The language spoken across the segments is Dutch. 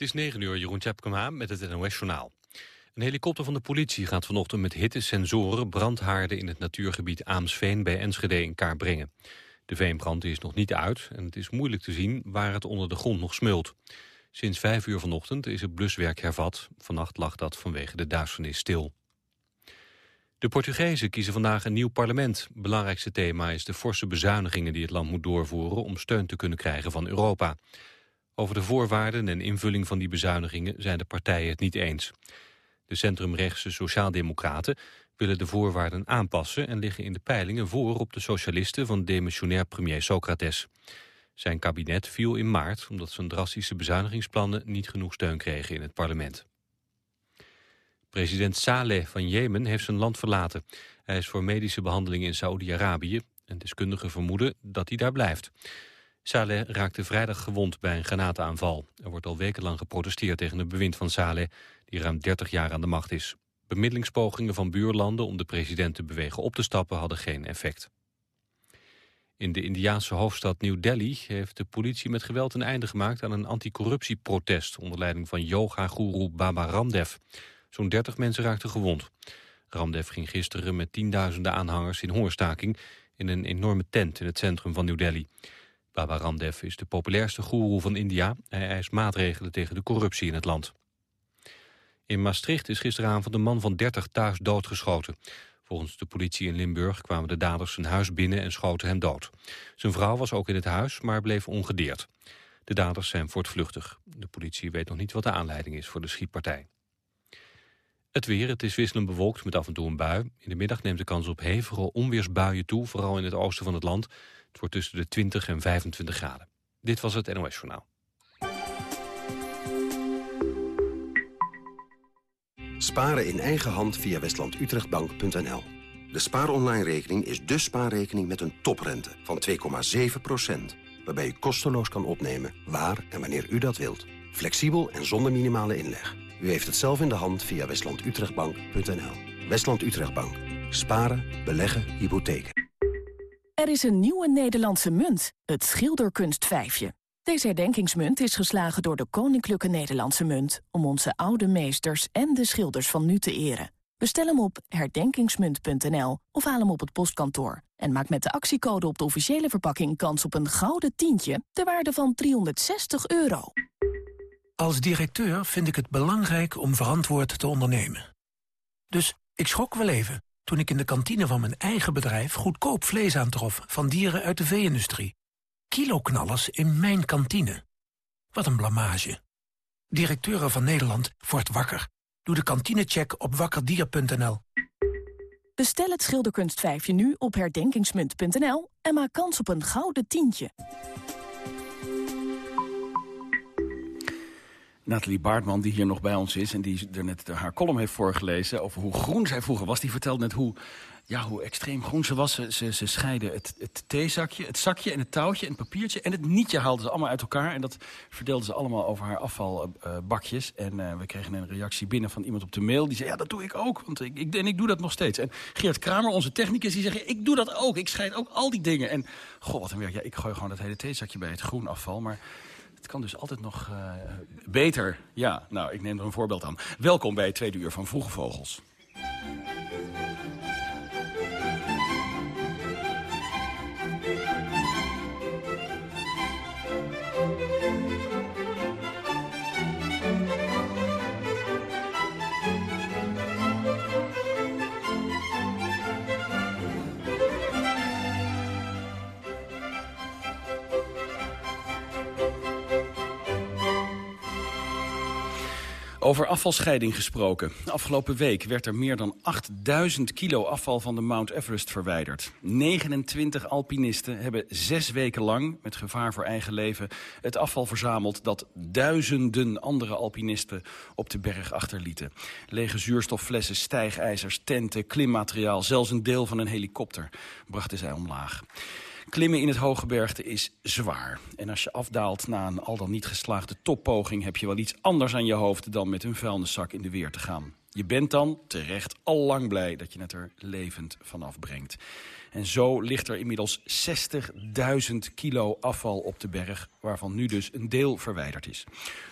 Het is 9 uur, Jeroen Tjepkema met het NOS-journaal. Een helikopter van de politie gaat vanochtend met hittesensoren... brandhaarden in het natuurgebied Aamsveen bij Enschede in kaart brengen. De veenbrand is nog niet uit en het is moeilijk te zien waar het onder de grond nog smult. Sinds 5 uur vanochtend is het bluswerk hervat. Vannacht lag dat vanwege de duisternis stil. De Portugezen kiezen vandaag een nieuw parlement. Belangrijkste thema is de forse bezuinigingen die het land moet doorvoeren... om steun te kunnen krijgen van Europa. Over de voorwaarden en invulling van die bezuinigingen zijn de partijen het niet eens. De centrumrechtse Sociaaldemocraten willen de voorwaarden aanpassen... en liggen in de peilingen voor op de socialisten van demissionair premier Socrates. Zijn kabinet viel in maart omdat zijn drastische bezuinigingsplannen... niet genoeg steun kregen in het parlement. President Saleh van Jemen heeft zijn land verlaten. Hij is voor medische behandeling in Saoedi-Arabië... en deskundigen vermoeden dat hij daar blijft. Saleh raakte vrijdag gewond bij een granaataanval. Er wordt al wekenlang geprotesteerd tegen het bewind van Saleh... die ruim 30 jaar aan de macht is. Bemiddelingspogingen van buurlanden om de president te bewegen op te stappen... hadden geen effect. In de Indiaanse hoofdstad New Delhi heeft de politie met geweld een einde gemaakt... aan een anticorruptieprotest onder leiding van yoga-goeroe Baba Ramdev. Zo'n 30 mensen raakten gewond. Ramdev ging gisteren met tienduizenden aanhangers in hongerstaking... in een enorme tent in het centrum van New Delhi. Baba Ramdev is de populairste goeroe van India. Hij eist maatregelen tegen de corruptie in het land. In Maastricht is gisteravond een man van 30 thuis doodgeschoten. Volgens de politie in Limburg kwamen de daders zijn huis binnen en schoten hem dood. Zijn vrouw was ook in het huis, maar bleef ongedeerd. De daders zijn voortvluchtig. De politie weet nog niet wat de aanleiding is voor de schietpartij. Het weer, het is wisselend bewolkt met af en toe een bui. In de middag neemt de kans op hevige onweersbuien toe, vooral in het oosten van het land. Het wordt tussen de 20 en 25 graden. Dit was het NOS Journaal. Sparen in eigen hand via westlandutrechtbank.nl. De spaaronline-rekening is de spaarrekening met een toprente van 2,7%. Waarbij u kosteloos kan opnemen waar en wanneer u dat wilt. Flexibel en zonder minimale inleg. U heeft het zelf in de hand via westlandutrechtbank.nl. Westland Utrechtbank. Sparen, beleggen, hypotheken. Er is een nieuwe Nederlandse munt, het schilderkunstvijfje. Deze herdenkingsmunt is geslagen door de Koninklijke Nederlandse Munt... om onze oude meesters en de schilders van nu te eren. Bestel hem op herdenkingsmunt.nl of haal hem op het postkantoor. En maak met de actiecode op de officiële verpakking kans op een gouden tientje... ter waarde van 360 euro. Als directeur vind ik het belangrijk om verantwoord te ondernemen. Dus ik schrok wel even toen ik in de kantine van mijn eigen bedrijf... goedkoop vlees aantrof van dieren uit de vee-industrie. Kiloknallers in mijn kantine. Wat een blamage. Directeuren van Nederland wordt wakker. Doe de kantinecheck op wakkerdier.nl. Bestel het schilderkunstvijfje nu op herdenkingsmunt.nl... en maak kans op een gouden tientje. Nathalie Baartman, die hier nog bij ons is... en die er net haar column heeft voorgelezen over hoe groen zij vroeger was... die vertelt net hoe, ja, hoe extreem groen ze was. Ze, ze, scheiden het, het theezakje, het zakje en het touwtje en het papiertje... en het nietje haalden ze allemaal uit elkaar... en dat verdeelden ze allemaal over haar afvalbakjes. en uh, we kregen een reactie binnen van iemand op de mail... die zei, ja, dat doe ik ook, want ik, ik, en ik doe dat nog steeds. En Geert Kramer, onze technicus, die zegt... ik doe dat ook, ik scheid ook al die dingen. En, goh, wat een. Ja, ik gooi gewoon dat hele theezakje bij het groen afval, maar... Het kan dus altijd nog uh, beter. Ja, nou, ik neem er een voorbeeld aan. Welkom bij het tweede uur van Vroege Vogels. Over afvalscheiding gesproken. Afgelopen week werd er meer dan 8000 kilo afval van de Mount Everest verwijderd. 29 alpinisten hebben zes weken lang, met gevaar voor eigen leven... het afval verzameld dat duizenden andere alpinisten op de berg achterlieten. Lege zuurstofflessen, stijgijzers, tenten, klimmateriaal... zelfs een deel van een helikopter brachten zij omlaag. Klimmen in het hooggebergte is zwaar. En als je afdaalt na een al dan niet geslaagde toppoging... heb je wel iets anders aan je hoofd dan met een vuilniszak in de weer te gaan. Je bent dan terecht al lang blij dat je het er levend vanaf brengt. En zo ligt er inmiddels 60.000 kilo afval op de berg... waarvan nu dus een deel verwijderd is.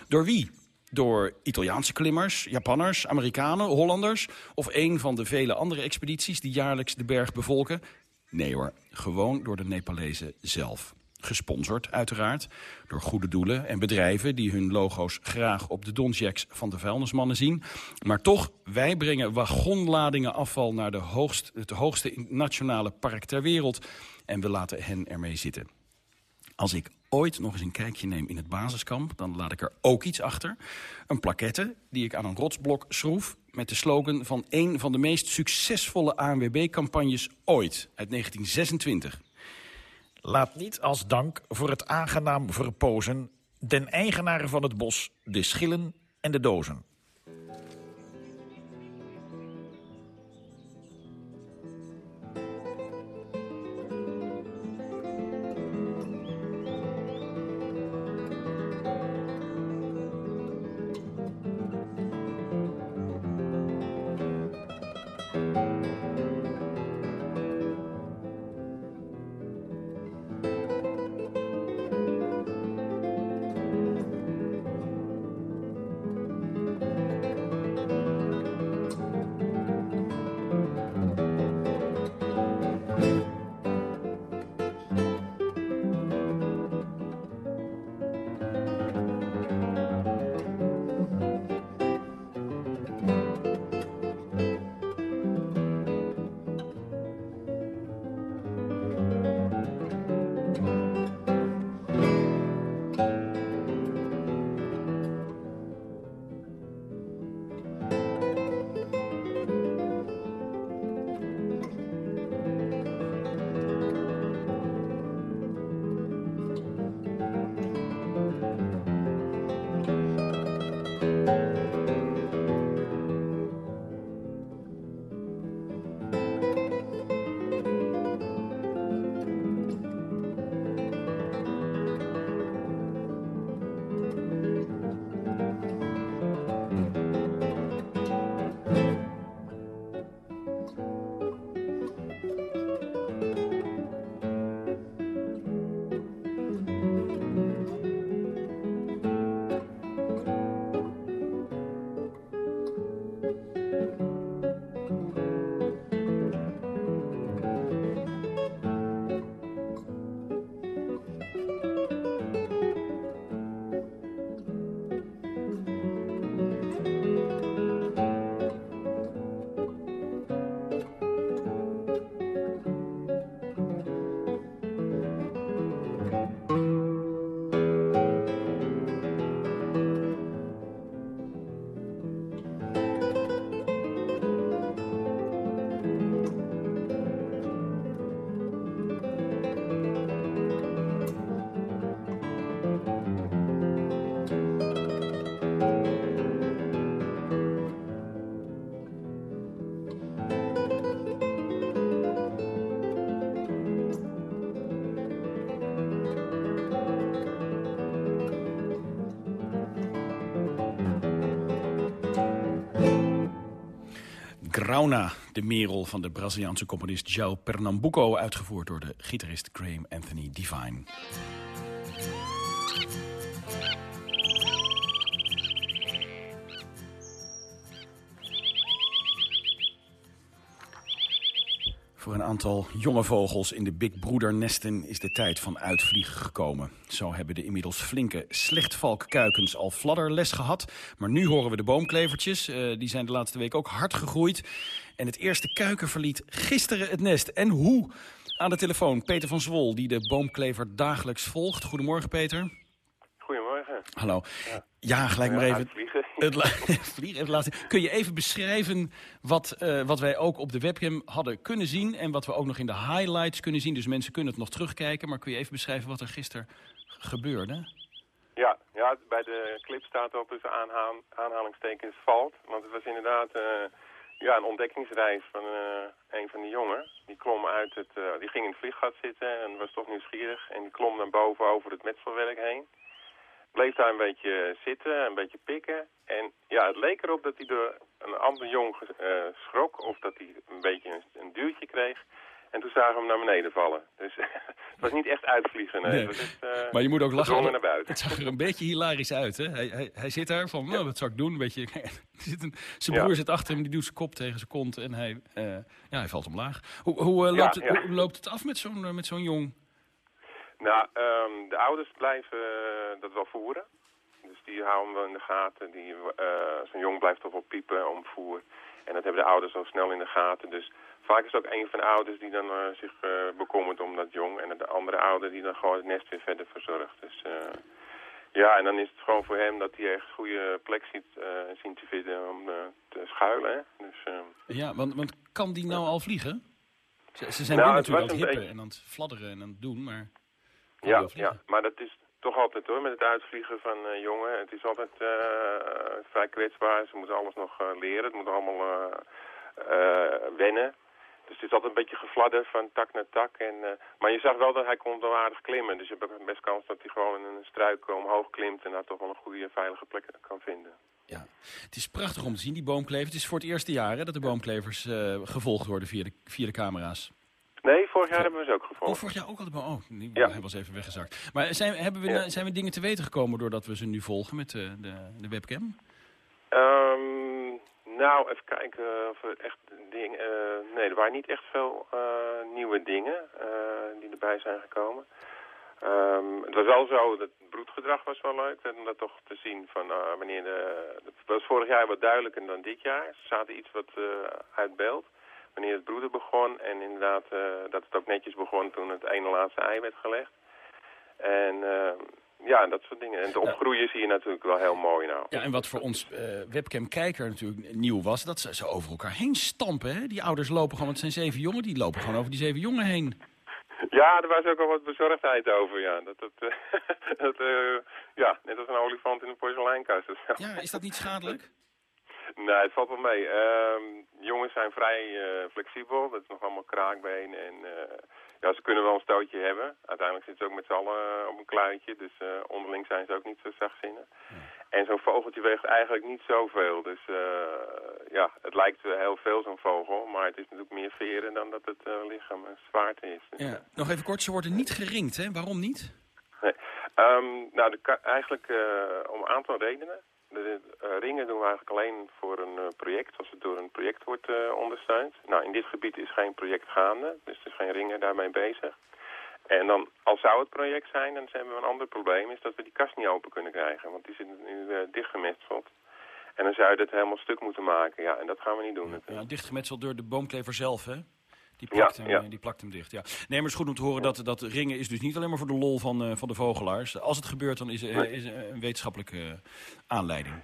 Door wie? Door Italiaanse klimmers, Japanners, Amerikanen, Hollanders... of een van de vele andere expedities die jaarlijks de berg bevolken? Nee hoor, gewoon door de Nepalezen zelf. Gesponsord uiteraard door goede doelen en bedrijven... die hun logo's graag op de donjacks van de vuilnismannen zien. Maar toch, wij brengen wagonladingen afval... naar de hoogst, het hoogste nationale park ter wereld... en we laten hen ermee zitten. Als ik ooit nog eens een kijkje neem in het basiskamp... dan laat ik er ook iets achter. Een plaquette die ik aan een rotsblok schroef... met de slogan van een van de meest succesvolle ANWB-campagnes ooit, uit 1926. Laat niet als dank voor het aangenaam verpozen... den eigenaar van het bos de schillen en de dozen. Grauna, de merel van de Braziliaanse componist João Pernambuco... uitgevoerd door de gitarist Graham Anthony Divine. Aantal jonge vogels in de Big Broeder nesten is de tijd van uitvliegen gekomen. Zo hebben de inmiddels flinke slechtvalkkuikens al fladderles gehad. Maar nu horen we de boomklevertjes. Uh, die zijn de laatste week ook hard gegroeid. En het eerste kuiken verliet gisteren het nest. En hoe? Aan de telefoon Peter van Zwol, die de boomklever dagelijks volgt. Goedemorgen Peter. Goedemorgen. Hallo. Ja, ja gelijk maar even. Het vliegen even laten. Kun je even beschrijven wat, uh, wat wij ook op de webcam hadden kunnen zien... en wat we ook nog in de highlights kunnen zien. Dus mensen kunnen het nog terugkijken. Maar kun je even beschrijven wat er gisteren gebeurde? Ja, ja bij de clip staat ook tussen aanhaal, aanhalingstekens valt. Want het was inderdaad uh, ja, een ontdekkingsreis van uh, een van die jongen. Die klom uit het, die ging in het vlieggat zitten en was toch nieuwsgierig. En die klom naar boven over het metselwerk heen bleef daar een beetje zitten, een beetje pikken. En ja, het leek erop dat hij door een ander jong uh, schrok of dat hij een beetje een, een, duwtje kreeg. En toen zagen we hem naar beneden vallen. Dus het was niet echt uitvliegen, nee. Nee. Eh, Maar je moet ook lachen. gedrongen naar buiten. Het zag er een beetje hilarisch uit, hè? Hij, hij, hij zit daar van, nou, wat zou ik doen? Beetje, zit een, zijn Ja. broer zit achter hem, die doet zijn kop tegen zijn kont en hij, eh, ja, hij valt omlaag. Hoe, hoe, eh, Ja, loopt, het, ja. hoe loopt het af met zo'n eh, met zo'n jong? Nou, ehm, de ouders blijven eh, dat wel voeren. Dus die houden wel in de gaten. Die, eh, Zo'n jong blijft toch wel piepen om voer. En dat hebben de ouders al snel in de gaten. Dus vaak is het ook een van de ouders die dan eh, zich bekommert om dat jong. En de andere ouder die dan gewoon het nest weer verder verzorgt. Dus ja, en dan is het gewoon voor hem dat hij echt een goede plek ziet, zien te vinden om te schuilen. Hè? Dus, ehm, Ja, want, want kan die nou al vliegen? Ze, ze zijn Nou, nu natuurlijk aan het hippen en aan het fladderen en aan het doen, maar... Ja, ja, maar dat is toch altijd hoor, met het uitvliegen van eh, jongen. Het is altijd eh, vrij kwetsbaar. Ze moeten alles nog eh, leren. Het moet allemaal wennen. Dus het is altijd een beetje gefladder van tak naar tak. En, maar je zag wel dat hij kon wel aardig klimmen. Dus je hebt best kans dat hij gewoon in een struik omhoog klimt... en daar toch wel een goede, veilige plek kan vinden. Ja, het is prachtig om te zien, die boomklevers. Het is voor het eerste jaar hè, dat de boomklevers gevolgd worden via de, via de camera's. Nee, vorig jaar hebben we ze ook Oh, gevolgd. vorig jaar ook al. Oh, die Ja. hij was even weggezakt. Maar zijn, hebben we, Ja. zijn we dingen te weten gekomen doordat we ze nu volgen met de, de, de webcam? Ehm, nou, even kijken of er echt dingen... eh, nee, er waren niet echt veel eh, nieuwe dingen eh, die erbij zijn gekomen. Ehm, het was wel zo, dat het broedgedrag was wel leuk, om dat toch te zien van eh, wanneer de... Het was vorig jaar wat duidelijker dan dit jaar. Ze zaten iets wat eh, uit beeld. Wanneer het broeden begon en inderdaad eh, dat het ook netjes begon toen het ene laatste ei werd gelegd. En ehm, ja, dat soort dingen. En het opgroeien zie je natuurlijk wel heel mooi nou. Ja, en wat voor ons eh, webcam-kijker natuurlijk nieuw was, dat ze, ze over elkaar heen stampen. Hè? Die ouders lopen gewoon, want het zijn zeven jongen, die lopen gewoon over die zeven jongen heen. Ja, er was ook al wat bezorgdheid over, ja. Dat, eh, dat, eh, ja, net als een olifant in een porseleinkast. zo. Ja, is dat niet schadelijk? Nee, het valt wel mee. Ehm, jongens zijn vrij eh, flexibel. Dat is nog allemaal kraakbeen. En eh, ja, ze kunnen wel een stootje hebben. Uiteindelijk zitten ze ook met z'n allen eh, op een kluitje. Dus onderling zijn ze ook niet zo zachtzinnig. En zo'n vogeltje weegt eigenlijk niet zoveel. Dus ja, het lijkt wel heel veel zo'n vogel. Maar het is natuurlijk meer veren dan dat het lichaam zwaarte is. Dus, Ja. Nog even kort, ze worden niet geringd, hè? Waarom niet? Nee. Ehm, nou, de eigenlijk om een aantal redenen. De eh, ringen doen we eigenlijk alleen voor een eh, project, als het door een project wordt eh, ondersteund. Nou, in dit gebied is geen project gaande, dus er is geen ringen daarmee bezig. En dan, als zou het project zijn, dan hebben we een ander probleem, is dat we die kast niet open kunnen krijgen. Want die zit nu uh, dichtgemetseld. En dan zou je dat helemaal stuk moeten maken. Ja, en dat gaan we niet doen. Ja, dichtgemetseld door de boomklever zelf, hè? Die Ja, plakt, hem, ja. eh, die plakt hem dicht, ja. Nee, maar het is goed om te horen dat, dat ringen is dus niet alleen maar voor de lol van, eh, van de vogelaars. Als het gebeurt, dan is er Nee. is een wetenschappelijke eh, aanleiding.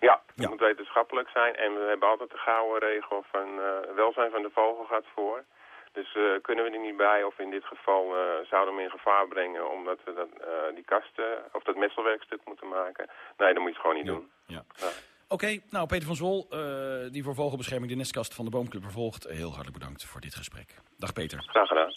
Ja, het Ja. moet wetenschappelijk zijn. En we hebben altijd de gouden regel van eh, welzijn van de vogel gaat voor. Dus eh, kunnen we er niet bij, of in dit geval eh, zouden we hem in gevaar brengen omdat we dat, eh, die kasten of dat messelwerkstuk moeten maken. Nee, dat moet je het gewoon niet doen. Ja. Oké, nou Peter van Zwol, eh, die voor Vogelbescherming de nestkast van de Boomclub vervolgt. Heel hartelijk bedankt voor dit gesprek. Dag Peter. Graag gedaan.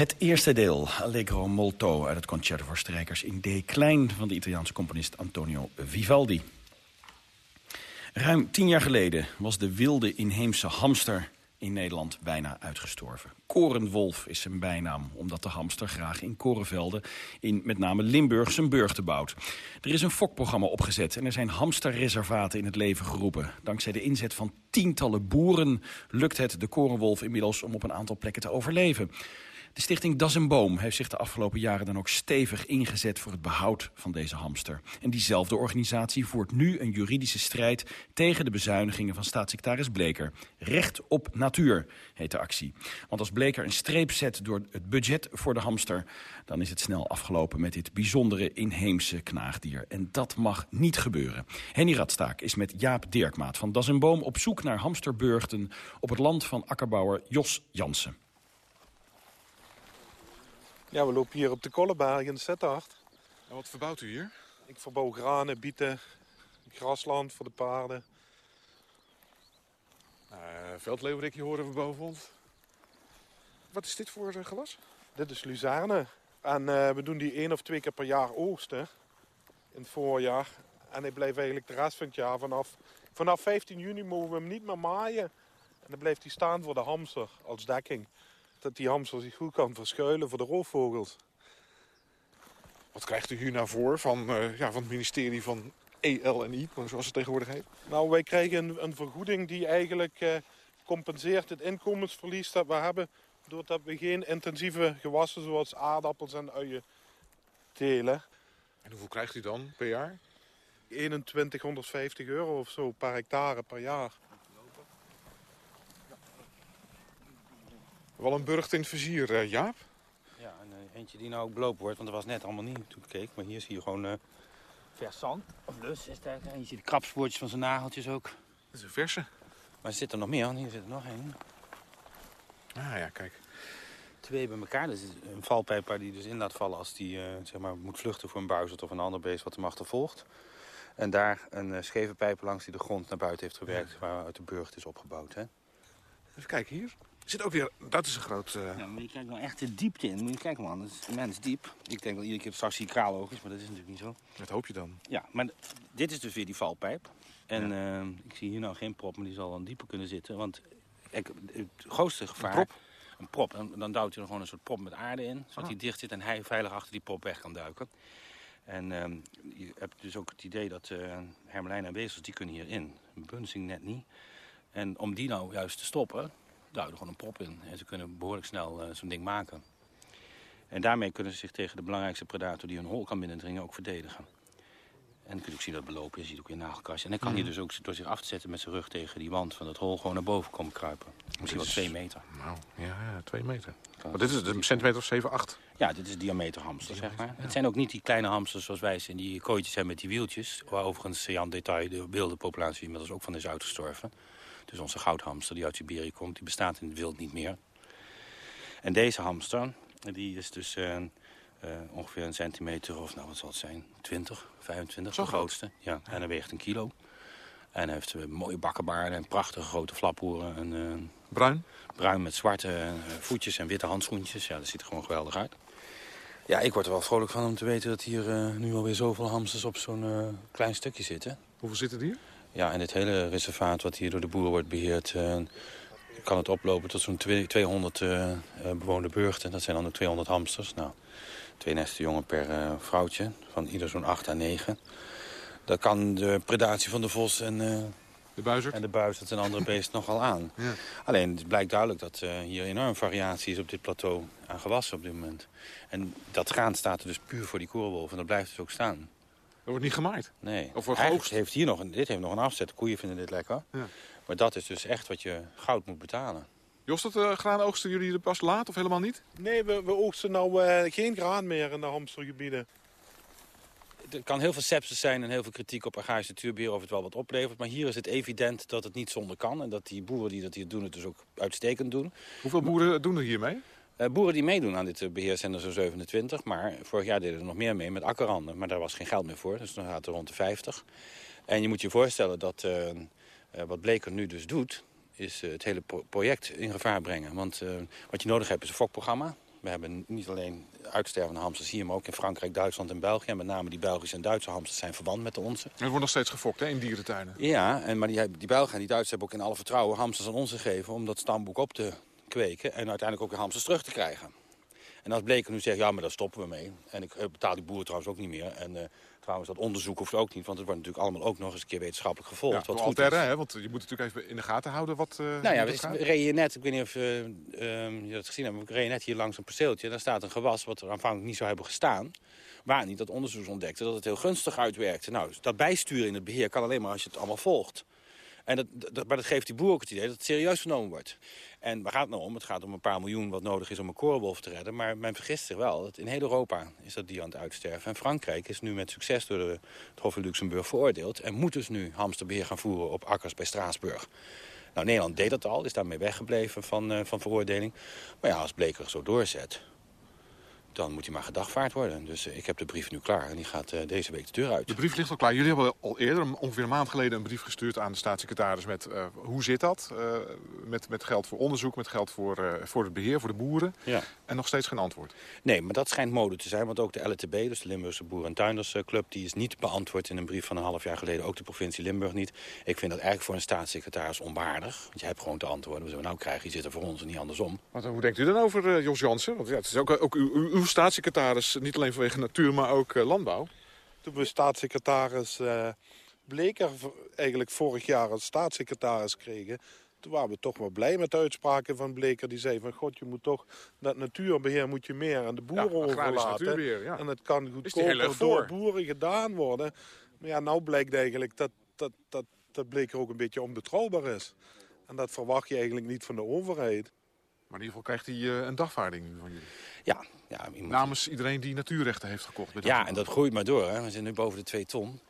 Het eerste deel, Allegro Molto, uit het Concerto voor Strijkers in D klein van de Italiaanse componist Antonio Vivaldi. Ruim tien jaar geleden was de wilde inheemse hamster in Nederland bijna uitgestorven. Korenwolf is zijn bijnaam, omdat de hamster graag in korenvelden... in met name Limburg zijn burchten bouwt. Er is een fokprogramma opgezet en er zijn hamsterreservaten in het leven geroepen. Dankzij de inzet van tientallen boeren lukt het de korenwolf inmiddels... om op een aantal plekken te overleven. De stichting Das en Boom heeft zich de afgelopen jaren dan ook stevig ingezet voor het behoud van deze hamster. En diezelfde organisatie voert nu een juridische strijd tegen de bezuinigingen van staatssecretaris Bleker. Recht op natuur heet de actie. Want als Bleker een streep zet door het budget voor de hamster, dan is het snel afgelopen met dit bijzondere inheemse knaagdier. En dat mag niet gebeuren. Henny Radstaak is met Jaap Dirkmaat van Das en Boom op zoek naar hamsterburgten op het land van akkerbouwer Jos Jansen. Ja, we lopen hier op de Kolleberg in de Zettacht. En wat verbouwt u hier? Ik verbouw granen, bieten, grasland voor de paarden. Uh, veldleeuwerikje horen we boven ons. Wat is dit voor uh, gewas? Dit is luzerne. En uh, we doen die één of twee keer per jaar oogsten. In het voorjaar. En hij blijft eigenlijk de rest van het jaar. Vanaf, vanaf 15 juni mogen we hem niet meer maaien. En dan blijft hij staan voor de hamster als dekking dat die hamster zich goed kan verschuilen voor de roofvogels. Wat krijgt u hier nou voor van, uh, ja, van het ministerie van ELNI, zoals het tegenwoordig heet? Nou, wij krijgen een, een vergoeding die eigenlijk uh, compenseert het inkomensverlies dat we hebben... doordat we geen intensieve gewassen zoals aardappels en uien telen. En hoeveel krijgt u dan per jaar? 2150 euro of zo per hectare per jaar. Wel een burcht in het vizier, uh, Jaap? Ja, en uh, eentje die nou ook belopen wordt, want dat was net allemaal niet toen ik keek. Maar hier zie je gewoon uh, vers zand, of lus is daar. En je ziet de krapspoortjes van zijn nageltjes ook. Dat is een verse. Maar er zit er nog meer, hier zit er nog één. Ah ja, kijk. Twee bij elkaar. Dat is een valpijp waar die dus in laat vallen als die zeg maar, moet vluchten voor een buizerd of een ander beest wat hem achtervolgt. En daar een scheve pijp langs die de grond naar buiten heeft gewerkt, waaruit de burcht is opgebouwd. Hè? Even kijken hier. Zit ook weer, dat is een groot... Uh... Ja, maar je kijkt nou echt de diepte in. Moet je kijken man, dat is immens diep. Ik denk dat iedere keer straks die kraaloog is, maar dat is natuurlijk niet zo. Dat hoop je dan. Ja, maar dit is dus weer die valpijp. En ja. uh, ik zie hier nou geen prop, maar die zal dan dieper kunnen zitten. Want ik, het grootste gevaar... Een prop? Een prop. En dan duwt hij er gewoon een soort prop met aarde in. Zodat ah. hij dicht zit en hij veilig achter die prop weg kan duiken. En uh, je hebt dus ook het idee dat uh, hermelijn en wezels, die kunnen hierin. Een bunzing net niet. En om die nou juist te stoppen, duwden gewoon een prop in. En ze kunnen behoorlijk snel uh, zo'n ding maken. En daarmee kunnen ze zich tegen de belangrijkste predator die hun hol kan binnendringen ook verdedigen. En dan kun je ook zien dat het belopen is, je ziet ook weer een nagelkastje. En dan kan hij dus ook door zich af te zetten met zijn rug tegen die wand van het hol gewoon naar boven komen kruipen. Misschien wel twee meter. Nou, ja, ja twee meter. Maar dit is een centimeter of 7, 8? Ja, dit is diameterhamster, zeg maar. Ja. Het zijn ook niet die kleine hamsters zoals wij zijn, die kooitjes zijn met die wieltjes. Waar overigens, Jan Detail, de wilde populatie inmiddels ook van is uitgestorven. Dus onze goudhamster die uit Siberië komt, die bestaat in het wild niet meer. En deze hamster, die is dus uh, uh, ongeveer een centimeter of, nou wat zal het zijn, 20, 25, Zo de grootste. Ja, en hij weegt een kilo. En hij heeft uh, mooie bakkenbaarden en prachtige grote flaphoeren. En, bruin? Bruin met zwarte voetjes en witte handschoentjes. Ja, dat ziet er gewoon geweldig uit. Ja, ik word er wel vrolijk van om te weten dat hier nu alweer zoveel hamsters op zo'n klein stukje zitten. Hoeveel zitten er hier? Ja, en dit hele reservaat wat hier door de boeren wordt beheerd... Uh, kan het oplopen tot zo'n 200 uh, bewoonde burchten. Dat zijn dan ook 200 hamsters. Nou, twee nesten jongen per uh, vrouwtje, van ieder zo'n 8 à 9. Dat kan de predatie van de vos en, de buizerd en de buizerd en andere beesten nogal aan. Ja. Alleen, het blijkt duidelijk dat hier enorm variatie is op dit plateau aan gewassen op dit moment. En dat graan staat er dus puur voor die korenwolf en dat blijft dus ook staan. Er wordt niet gemaaid? Nee. Of wordt Eigenlijk heeft hier nog een, dit heeft nog een afzet. De koeien vinden dit lekker. Ja. Maar dat is dus echt wat je goud moet betalen. Jos, dat uh, graan oogsten jullie er pas laat of helemaal niet? Nee, we, we oogsten nou uh, geen graan meer in de hamstergebieden. Er kan heel veel sepsis zijn en heel veel kritiek op agrarisch natuurbeheer of het wel wat oplevert. Maar hier is het evident dat het niet zonder kan. En dat die boeren die dat hier doen het dus ook uitstekend doen. Hoeveel boeren doen er hiermee? Uh, boeren die meedoen aan dit beheer zijn er zo'n 27. Maar vorig jaar deden er nog meer mee met akkerranden. Maar daar was geen geld meer voor. Dus dan gaat er rond de 50. En je moet je voorstellen dat uh, uh, wat Bleker nu dus doet... is het hele pro project in gevaar brengen. Want wat je nodig hebt is een fokprogramma. We hebben niet alleen uitstervende hamsters hier, maar ook in Frankrijk, Duitsland en België. En met name die Belgische en Duitse hamsters zijn verwant met de onze. Er wordt nog steeds gefokt hè, in dierentuinen. Ja, en, maar die, die Belgen en die Duitsers hebben ook in alle vertrouwen hamsters aan ons gegeven... om dat stamboek op te kweken en uiteindelijk ook de hamsters terug te krijgen. En als bleken nu zegt, ja, maar daar stoppen we mee. En ik betaal die boeren trouwens ook niet meer. En uh, trouwens, dat onderzoek hoeft ook niet, want het wordt natuurlijk allemaal ook nog eens een keer wetenschappelijk gevolgd. Ja, wat goed Alter, hè, want je moet natuurlijk even in de gaten houden wat... Uh, nou ja, we reden net, ik weet niet of uh, uh, je dat gezien hebt, we reden net hier langs een perceeltje. Daar staat een gewas wat er aanvankelijk niet zou hebben gestaan. Waar niet dat onderzoek ontdekte dat het heel gunstig uitwerkte. Nou, dat bijsturen in het beheer kan alleen maar als je het allemaal volgt. En dat, maar dat geeft die boer ook het idee dat het serieus genomen wordt. En waar gaat het nou om? Het gaat om een paar miljoen wat nodig is om een korenwolf te redden. Maar men vergist zich wel. Dat in heel Europa is dat die aan het uitsterven. En Frankrijk is nu met succes door de, het Hof in Luxemburg veroordeeld. En moet dus nu hamsterbeheer gaan voeren op akkers bij Straatsburg. Nou, Nederland deed dat al, is daarmee weggebleven van, uh, van veroordeling. Maar ja, als Bleker zo doorzet, dan moet hij maar gedagvaard worden. Dus uh, ik heb de brief nu klaar en die gaat uh, deze week de deur uit. De brief ligt al klaar. Jullie hebben al eerder, ongeveer een maand geleden, een brief gestuurd aan de staatssecretaris met uh, hoe zit dat? met, met geld voor onderzoek, met geld voor, voor het beheer, voor de boeren. Ja. En nog steeds geen antwoord. Nee, maar dat schijnt mode te zijn. Want ook de LTB, dus de Limburgse Boeren- en Tuindersclub, die is niet beantwoord in een brief van een half jaar geleden. Ook de provincie Limburg niet. Ik vind dat eigenlijk voor een staatssecretaris onwaardig. Want je hebt gewoon te antwoorden. We zullen nou krijgen, die zitten voor ons en niet andersom. Maar hoe denkt u dan over, Jos Jansen? Want ja, het is ook, ook uw, uw staatssecretaris, niet alleen vanwege natuur, maar ook uh, landbouw. Toen we staatssecretaris uh, Bleker eigenlijk vorig jaar als staatssecretaris kregen... toen waren we toch wel blij met de uitspraken van Bleker. Die zei van, god, je moet toch dat natuurbeheer moet je meer aan de boeren ja, overlaten. Ja. En het kan goedkoper door boeren gedaan worden. Maar ja, nou blijkt eigenlijk dat, dat, dat, dat Bleker ook een beetje onbetrouwbaar is. En dat verwacht je eigenlijk niet van de overheid. Maar in ieder geval krijgt hij uh, een dagvaarding van jullie. Ja, ja iemand... Namens iedereen die natuurrechten heeft gekocht. Bij ja, en dat groeit maar door. Hè. We zitten nu boven de 2 ton.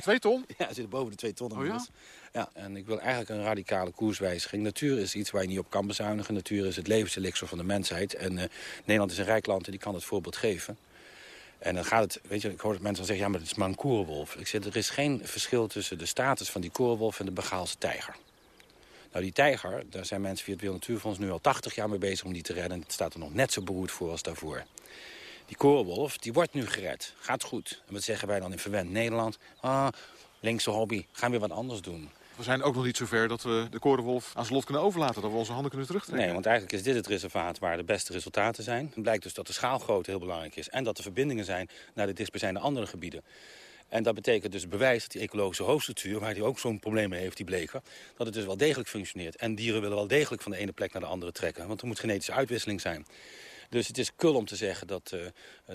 2 ton? ja, we zitten boven de 2 ton. Oh ja? Ja, en ik wil eigenlijk een radicale koerswijziging. Natuur is iets waar je niet op kan bezuinigen. Natuur is het levenselixer van de mensheid. En uh, Nederland is een rijk land en die kan het voorbeeld geven. En dan gaat het, weet je, ik hoor mensen dan zeggen, ja, maar het is maar een koerenwolf. Ik zeg, er is geen verschil tussen de status van die koerenwolf en de Begaalse tijger. Nou, die tijger, daar zijn mensen via het Wereld Natuurfonds nu al 80 jaar mee bezig om die te redden. Het staat er nog net zo beroerd voor als daarvoor. Die korenwolf, die wordt nu gered. Gaat goed. En wat zeggen wij dan in verwend Nederland? Ah, linkse hobby, gaan we wat anders doen. We zijn ook nog niet zover dat we de korenwolf aan zijn lot kunnen overlaten. Dat we onze handen kunnen terugtrekken. Nee, want eigenlijk is dit het reservaat waar de beste resultaten zijn. Het blijkt dus dat de schaalgrootte heel belangrijk is. En dat er verbindingen zijn naar de dichtstbijzijnde andere gebieden. En dat betekent dus bewijs dat die ecologische hoofdstructuur... waar die ook zo'n probleem mee heeft, die bleker... dat het dus wel degelijk functioneert. En dieren willen wel degelijk van de ene plek naar de andere trekken. Want er moet genetische uitwisseling zijn. Dus het is kul om te zeggen dat uh,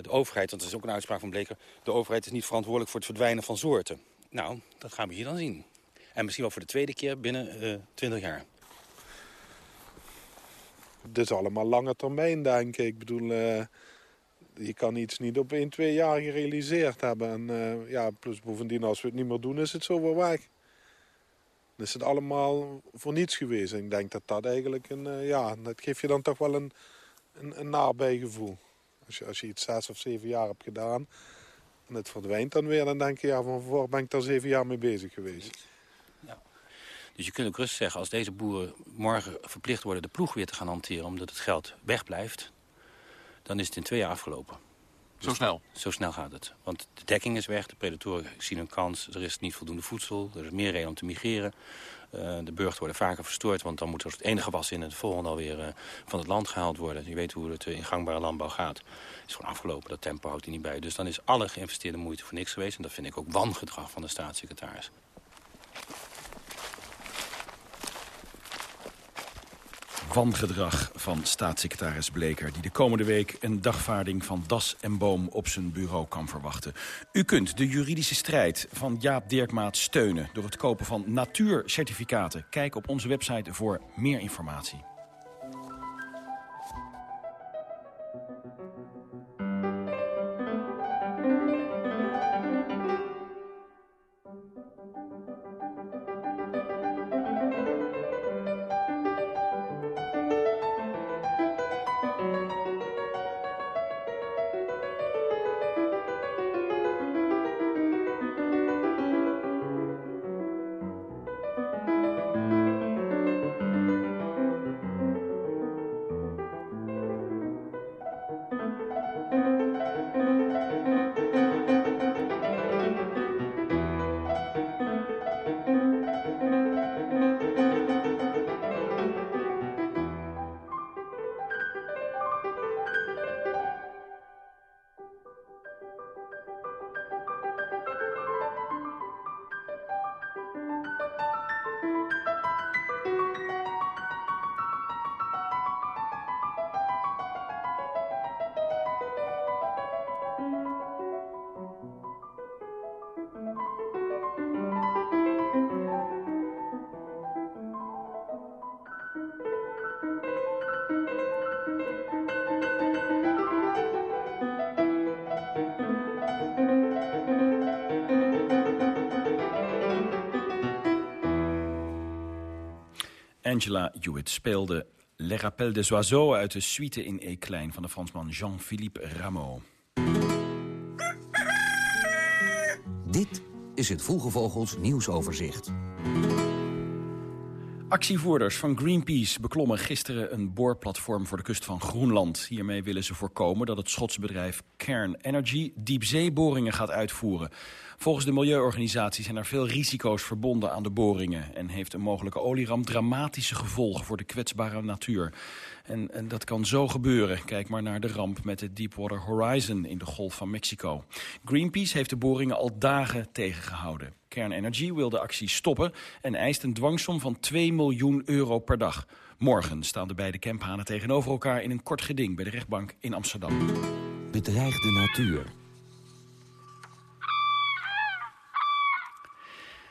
de overheid... want dat is ook een uitspraak van Bleker... de overheid is niet verantwoordelijk voor het verdwijnen van soorten. Nou, dat gaan we hier dan zien. En misschien wel voor de tweede keer binnen uh, 20 jaar. Het is allemaal lange termijn, denk ik. Ik bedoel... Uh je kan iets niet op 1, 2 jaar gerealiseerd hebben. En uh, ja, plus bovendien, als we het niet meer doen, is het zo weer weg. Dan is het allemaal voor niets geweest. En ik denk dat dat eigenlijk een, uh, ja, dat geeft je dan toch wel een, een, een nabijgevoel. Als je, als je iets zes of zeven jaar hebt gedaan en het verdwijnt dan weer, dan denk je, ja, van voor ben ik daar zeven jaar mee bezig geweest. Dus je kunt ook rustig zeggen, als deze boeren morgen verplicht worden de ploeg weer te gaan hanteren, omdat het geld wegblijft, dan is het in twee jaar afgelopen. Zo snel? Dus zo snel gaat het. Want de dekking is weg, de predatoren zien hun kans, er is niet voldoende voedsel, er is meer reden om te migreren. Uh, de burgten worden vaker verstoord, want dan moet er het ene gewas in het volgende alweer uh, van het land gehaald worden. Je weet hoe het in gangbare landbouw gaat. Het is gewoon afgelopen, dat tempo houdt hij niet bij. Dus dan is alle geïnvesteerde moeite voor niks geweest. En dat vind ik ook wangedrag van de staatssecretaris. Wangedrag van staatssecretaris Bleker... die de komende week een dagvaarding van das en boom op zijn bureau kan verwachten. U kunt de juridische strijd van Jaap Dirkmaat steunen... door het kopen van natuurcertificaten. Kijk op onze website voor meer informatie. Hewitt speelde Le Rappel des Oiseaux uit de suite in E klein van de Fransman Jean-Philippe Rameau. Dit is het Vroege Vogels nieuwsoverzicht. Actievoerders van Greenpeace beklommen gisteren een boorplatform voor de kust van Groenland. Hiermee willen ze voorkomen dat het Schotse bedrijf Cairn Energy diepzeeboringen gaat uitvoeren. Volgens de milieuorganisatie zijn er veel risico's verbonden aan de boringen... en heeft een mogelijke olieramp dramatische gevolgen voor de kwetsbare natuur. En, en, dat kan zo gebeuren. Kijk maar naar de ramp met de Deepwater Horizon in de Golf van Mexico. Greenpeace heeft de boringen al dagen tegengehouden. Cairn Energy wil de actie stoppen en eist een dwangsom van 2 miljoen euro per dag. Morgen staan de beide camphanen tegenover elkaar in een kort geding bij de rechtbank in Amsterdam. Bedreigde natuur.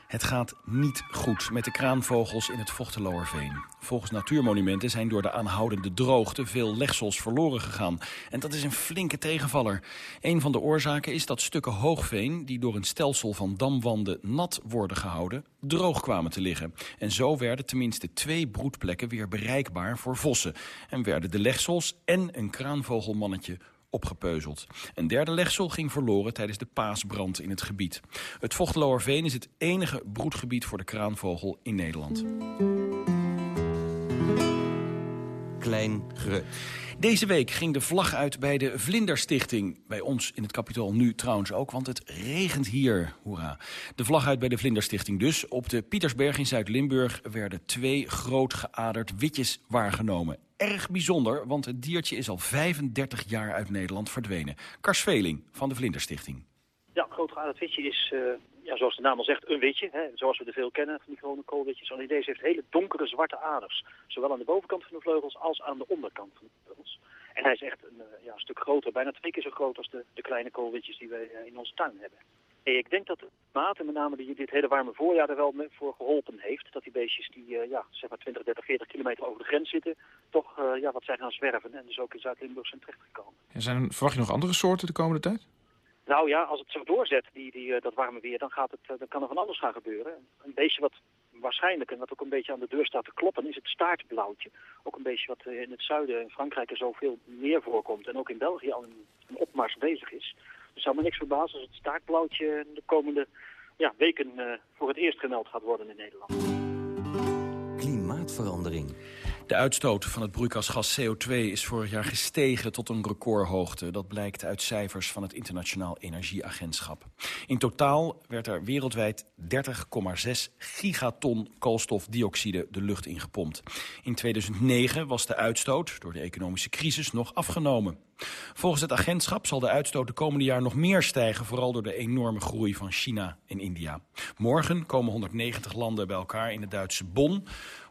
Het gaat niet goed met de kraanvogels in het Vochteloerveen. Volgens natuurmonumenten zijn door de aanhoudende droogte veel legsels verloren gegaan. En dat is een flinke tegenvaller. Een van de oorzaken is dat stukken hoogveen... die door een stelsel van damwanden nat worden gehouden... droog kwamen te liggen. En zo werden tenminste twee broedplekken weer bereikbaar voor vossen. En werden de legsels en een kraanvogelmannetje opgepeuzeld. Een derde legsel ging verloren tijdens de paasbrand in het gebied. Het Vochteloerveen is het enige broedgebied voor de kraanvogel in Nederland. Klein. Deze week ging de vlag uit bij de Vlinderstichting. Bij ons in het kapitool nu trouwens ook, want het regent hier. Hoera. De vlag uit bij de Vlinderstichting dus. Op de Pietersberg in Zuid-Limburg werden twee groot geaderd witjes waargenomen. Erg bijzonder, want het diertje is al 35 jaar uit Nederland verdwenen. Kars Veling van de Vlinderstichting. Ja, groot geaderd witje is, uh, ja, zoals de naam al zegt, een witje. Hè, zoals we er veel kennen van die gewone koolwitjes. Alleen deze heeft hele donkere zwarte aders. Zowel aan de bovenkant van de vleugels als aan de onderkant van de vleugels. En hij is echt een, uh, ja, een stuk groter, bijna twee keer zo groot als de, de kleine koolwitjes die wij uh, in onze tuin hebben. Ik denk dat de maat, en met name die, dit hele warme voorjaar er wel mee voor geholpen heeft. Dat die beestjes die ja, zeg maar 20, 30, 40 kilometer over de grens zitten, toch ja, wat zijn gaan zwerven. En dus ook in Zuid-Limburg zijn terechtgekomen. En zijn, verwacht je nog andere soorten de komende tijd? Nou ja, als het zo doorzet, die, die, dat warme weer, dan, gaat het, dan kan er van alles gaan gebeuren. Een beestje wat waarschijnlijk, en wat ook een beetje aan de deur staat te kloppen, is het staartblauwtje. Ook een beestje wat in het zuiden, in Frankrijk, er zoveel meer voorkomt. En ook in België al een, een opmars bezig is. Dus zou me niks verbazen als het staartblauwtje de komende ja, weken uh, voor het eerst gemeld gaat worden in Nederland. Klimaatverandering. De uitstoot van het broeikasgas CO2 is vorig jaar gestegen tot een recordhoogte. Dat blijkt uit cijfers van het Internationaal Energieagentschap. In totaal werd er wereldwijd 30,6 gigaton koolstofdioxide de lucht ingepompt. In 2009 was de uitstoot door de economische crisis nog afgenomen. Volgens het agentschap zal de uitstoot de komende jaar nog meer stijgen... vooral door de enorme groei van China en India. Morgen komen 190 landen bij elkaar in het Duitse Bonn...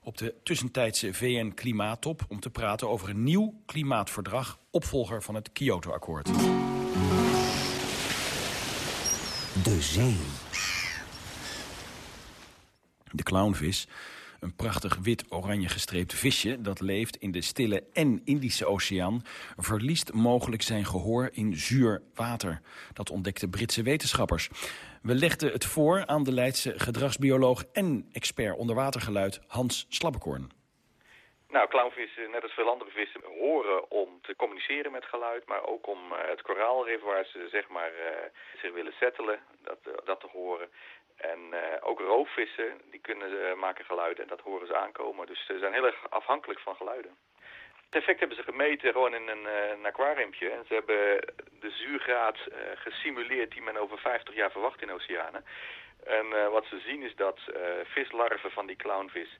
op de tussentijdse VN-klimaattop... om te praten over een nieuw klimaatverdrag... opvolger van het Kyoto-akkoord. De zee. De clownvis een prachtig wit-oranje gestreept visje dat leeft in de Stille en Indische Oceaan... verliest mogelijk zijn gehoor in zuur water. Dat ontdekten Britse wetenschappers. We legden het voor aan de Leidse gedragsbioloog en expert onderwatergeluid Hans Slabbekorn. Nou, clownvissen, net als veel andere vissen, horen om te communiceren met geluid, maar ook om uh, het koraalrif waar ze zeg maar uh, zich willen settelen, dat, uh, dat te horen. En ook roofvissen, die kunnen maken geluiden en dat horen ze aankomen. Dus ze zijn heel erg afhankelijk van geluiden. Het effect hebben ze gemeten gewoon in een, uh, een aquariumpje. En ze hebben de zuurgraad gesimuleerd die men over 50 jaar verwacht in oceanen. En wat ze zien is dat vislarven van die clownvis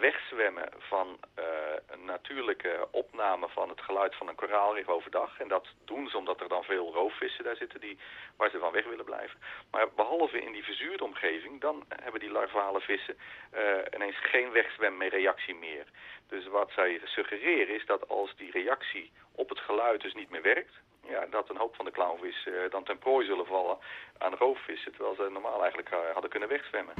wegzwemmen van uh, een natuurlijke opname van het geluid van een koraalrif overdag. En dat doen ze omdat er dan veel roofvissen daar zitten die, waar ze van weg willen blijven. Maar behalve in die verzuurde omgeving, dan hebben die larvale vissen uh, ineens geen wegzwemreactie meer. Dus wat zij suggereren is dat als die reactie op het geluid dus niet meer werkt, ja, dat een hoop van de clownvis dan ten prooi zullen vallen aan roofvissen, terwijl ze normaal eigenlijk hadden kunnen wegzwemmen.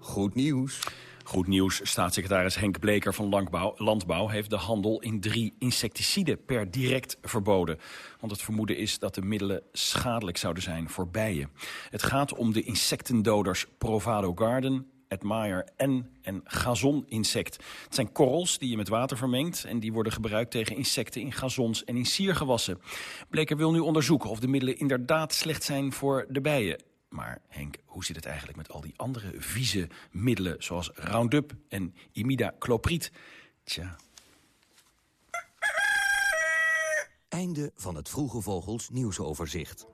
Goed nieuws. Goed nieuws, staatssecretaris Henk Bleker van Landbouw, heeft de handel in drie insecticiden per direct verboden. Want het vermoeden is dat de middelen schadelijk zouden zijn voor bijen. Het gaat om de insectendoders Provado Garden, admire en een gazon-insect. Het zijn korrels die je met water vermengt... en die worden gebruikt tegen insecten in gazons en in siergewassen. Bleker wil nu onderzoeken of de middelen inderdaad slecht zijn voor de bijen. Maar Henk, hoe zit het eigenlijk met al die andere vieze middelen... zoals Roundup en imidacloprid? Tja, Einde van het Vroege Vogels nieuwsoverzicht.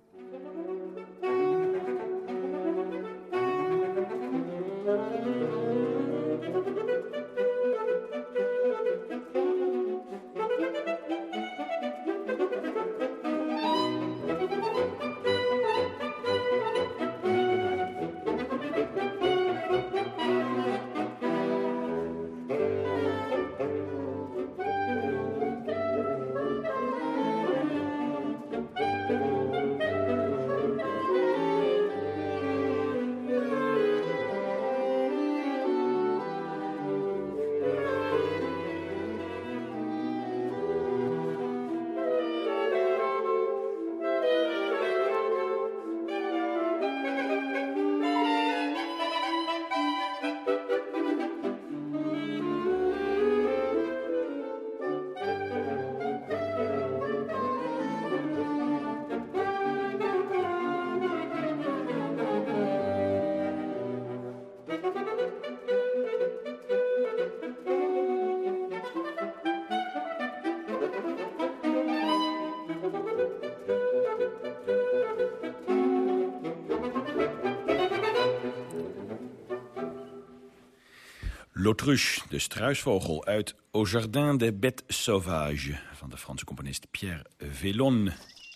L'autruche, de struisvogel uit Au Jardin des Bêtes Sauvages... van de Franse componist Pierre Vellon.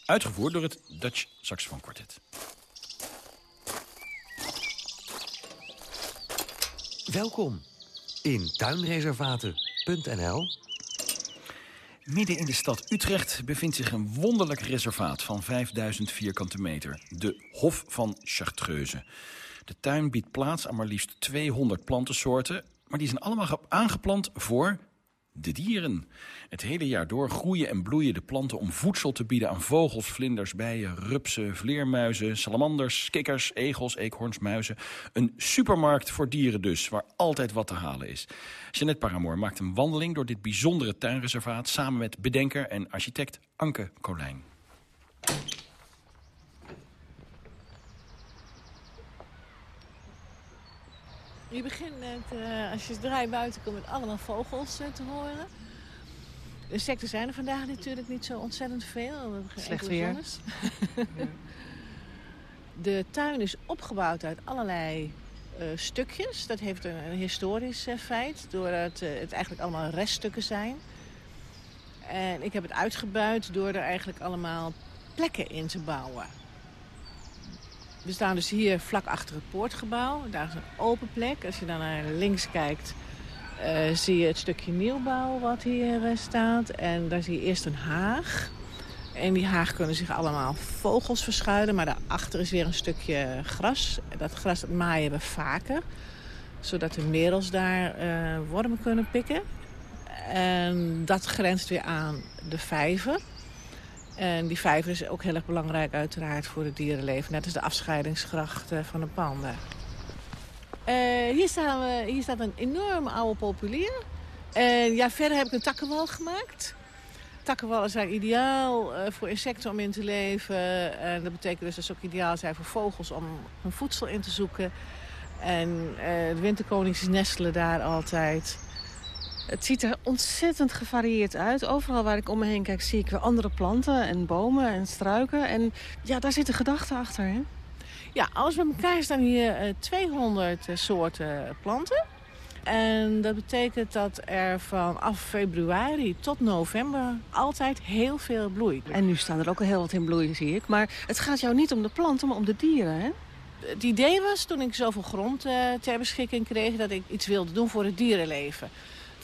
Uitgevoerd door het Dutch Saxophone Quartet. Welkom in tuinreservaten.nl. Midden in de stad Utrecht bevindt zich een wonderlijk reservaat van 5000 vierkante meter. De Hof van Chartreuse. De tuin biedt plaats aan maar liefst 200 plantensoorten... maar die zijn allemaal aangeplant voor de dieren. Het hele jaar door groeien en bloeien de planten om voedsel te bieden aan vogels, vlinders, bijen, rupsen, vleermuizen, salamanders, kikkers, egels, eekhoorns, muizen. Een supermarkt voor dieren dus, waar altijd wat te halen is. Jeannette Paramoor maakt een wandeling door dit bijzondere tuinreservaat samen met bedenker en architect Anke Colijn. Je begint met, uh, als je draai buiten komt, met allemaal vogels uh, te horen. De insecten zijn er vandaag natuurlijk niet zo ontzettend veel. We Slecht weer. De tuin is opgebouwd uit allerlei uh, stukjes. Dat heeft een, een historisch feit, doordat het eigenlijk allemaal reststukken zijn. En ik heb het uitgebuit door er eigenlijk allemaal plekken in te bouwen. We staan dus hier vlak achter het poortgebouw. Daar is een open plek. Als je dan naar links kijkt, uh, zie je het stukje nieuwbouw wat hier uh, staat. En daar zie je eerst een haag. In die haag kunnen zich allemaal vogels verschuilen. Maar daarachter is weer een stukje gras. Dat gras dat maaien we vaker. Zodat de merels daar uh, wormen kunnen pikken. En dat grenst weer aan de vijver. En die vijver is ook heel erg belangrijk uiteraard voor het dierenleven. Net als de afscheidingsgracht van de panda. Uh, hier, staan we, hier staat een enorm oude populier. En ja, verder heb ik een takkenwal gemaakt. Takkenwallen zijn ideaal uh, voor insecten om in te leven. En dat betekent dus dat ze ook ideaal zijn voor vogels om hun voedsel in te zoeken. En de winterkoningsjes nestelen daar altijd. Het ziet er ontzettend gevarieerd uit. Overal waar ik om me heen kijk zie ik weer andere planten en bomen en struiken. En ja, daar zit een gedachte achter, hè? Ja, alles bij elkaar staan hier uh, 200 uh, soorten planten. En dat betekent dat er vanaf februari tot november altijd heel veel bloeit. En nu staan er ook al heel wat in bloei, zie ik. Maar het gaat jou niet om de planten, maar om de dieren, hè? Het idee was, toen ik zoveel grond uh, ter beschikking kreeg... dat ik iets wilde doen voor het dierenleven.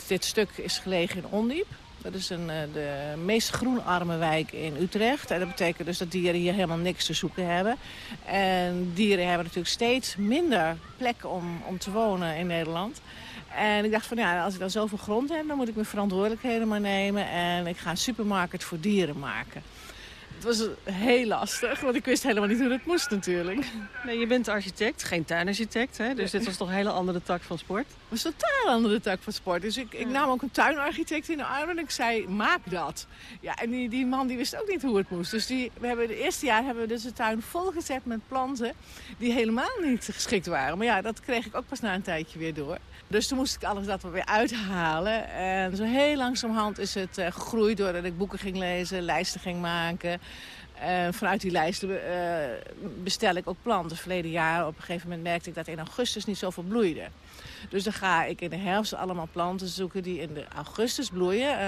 Dit stuk is gelegen in Ondiep. Dat is een, de meest groenarme wijk in Utrecht. En dat betekent dus dat dieren hier helemaal niks te zoeken hebben. En dieren hebben natuurlijk steeds minder plek om, om te wonen in Nederland. En ik dacht van ja, als ik dan zoveel grond heb, dan moet ik mijn verantwoordelijkheden maar nemen. En ik ga een supermarkt voor dieren maken. Het was heel lastig, want ik wist helemaal niet hoe het moest natuurlijk. Nee, je bent architect, geen tuinarchitect, hè? dus dit was toch een hele andere tak van sport? Het was een totaal andere tak van sport. Dus ik, ik nam ook een tuinarchitect in de arm en ik zei, maak dat. Ja, en die, die man die wist ook niet hoe het moest. Dus die, we hebben het eerste jaar hebben we dus de tuin volgezet met planten die helemaal niet geschikt waren. Maar ja, dat kreeg ik ook pas na een tijdje weer door. Dus toen moest ik alles dat weer uithalen. En zo heel langzamerhand is het uh, gegroeid doordat ik boeken ging lezen, lijsten ging maken. En vanuit die lijsten uh, bestel ik ook planten. Verleden jaar op een gegeven moment merkte ik dat in augustus niet zoveel bloeide. Dus dan ga ik in de herfst allemaal planten zoeken die in de augustus bloeien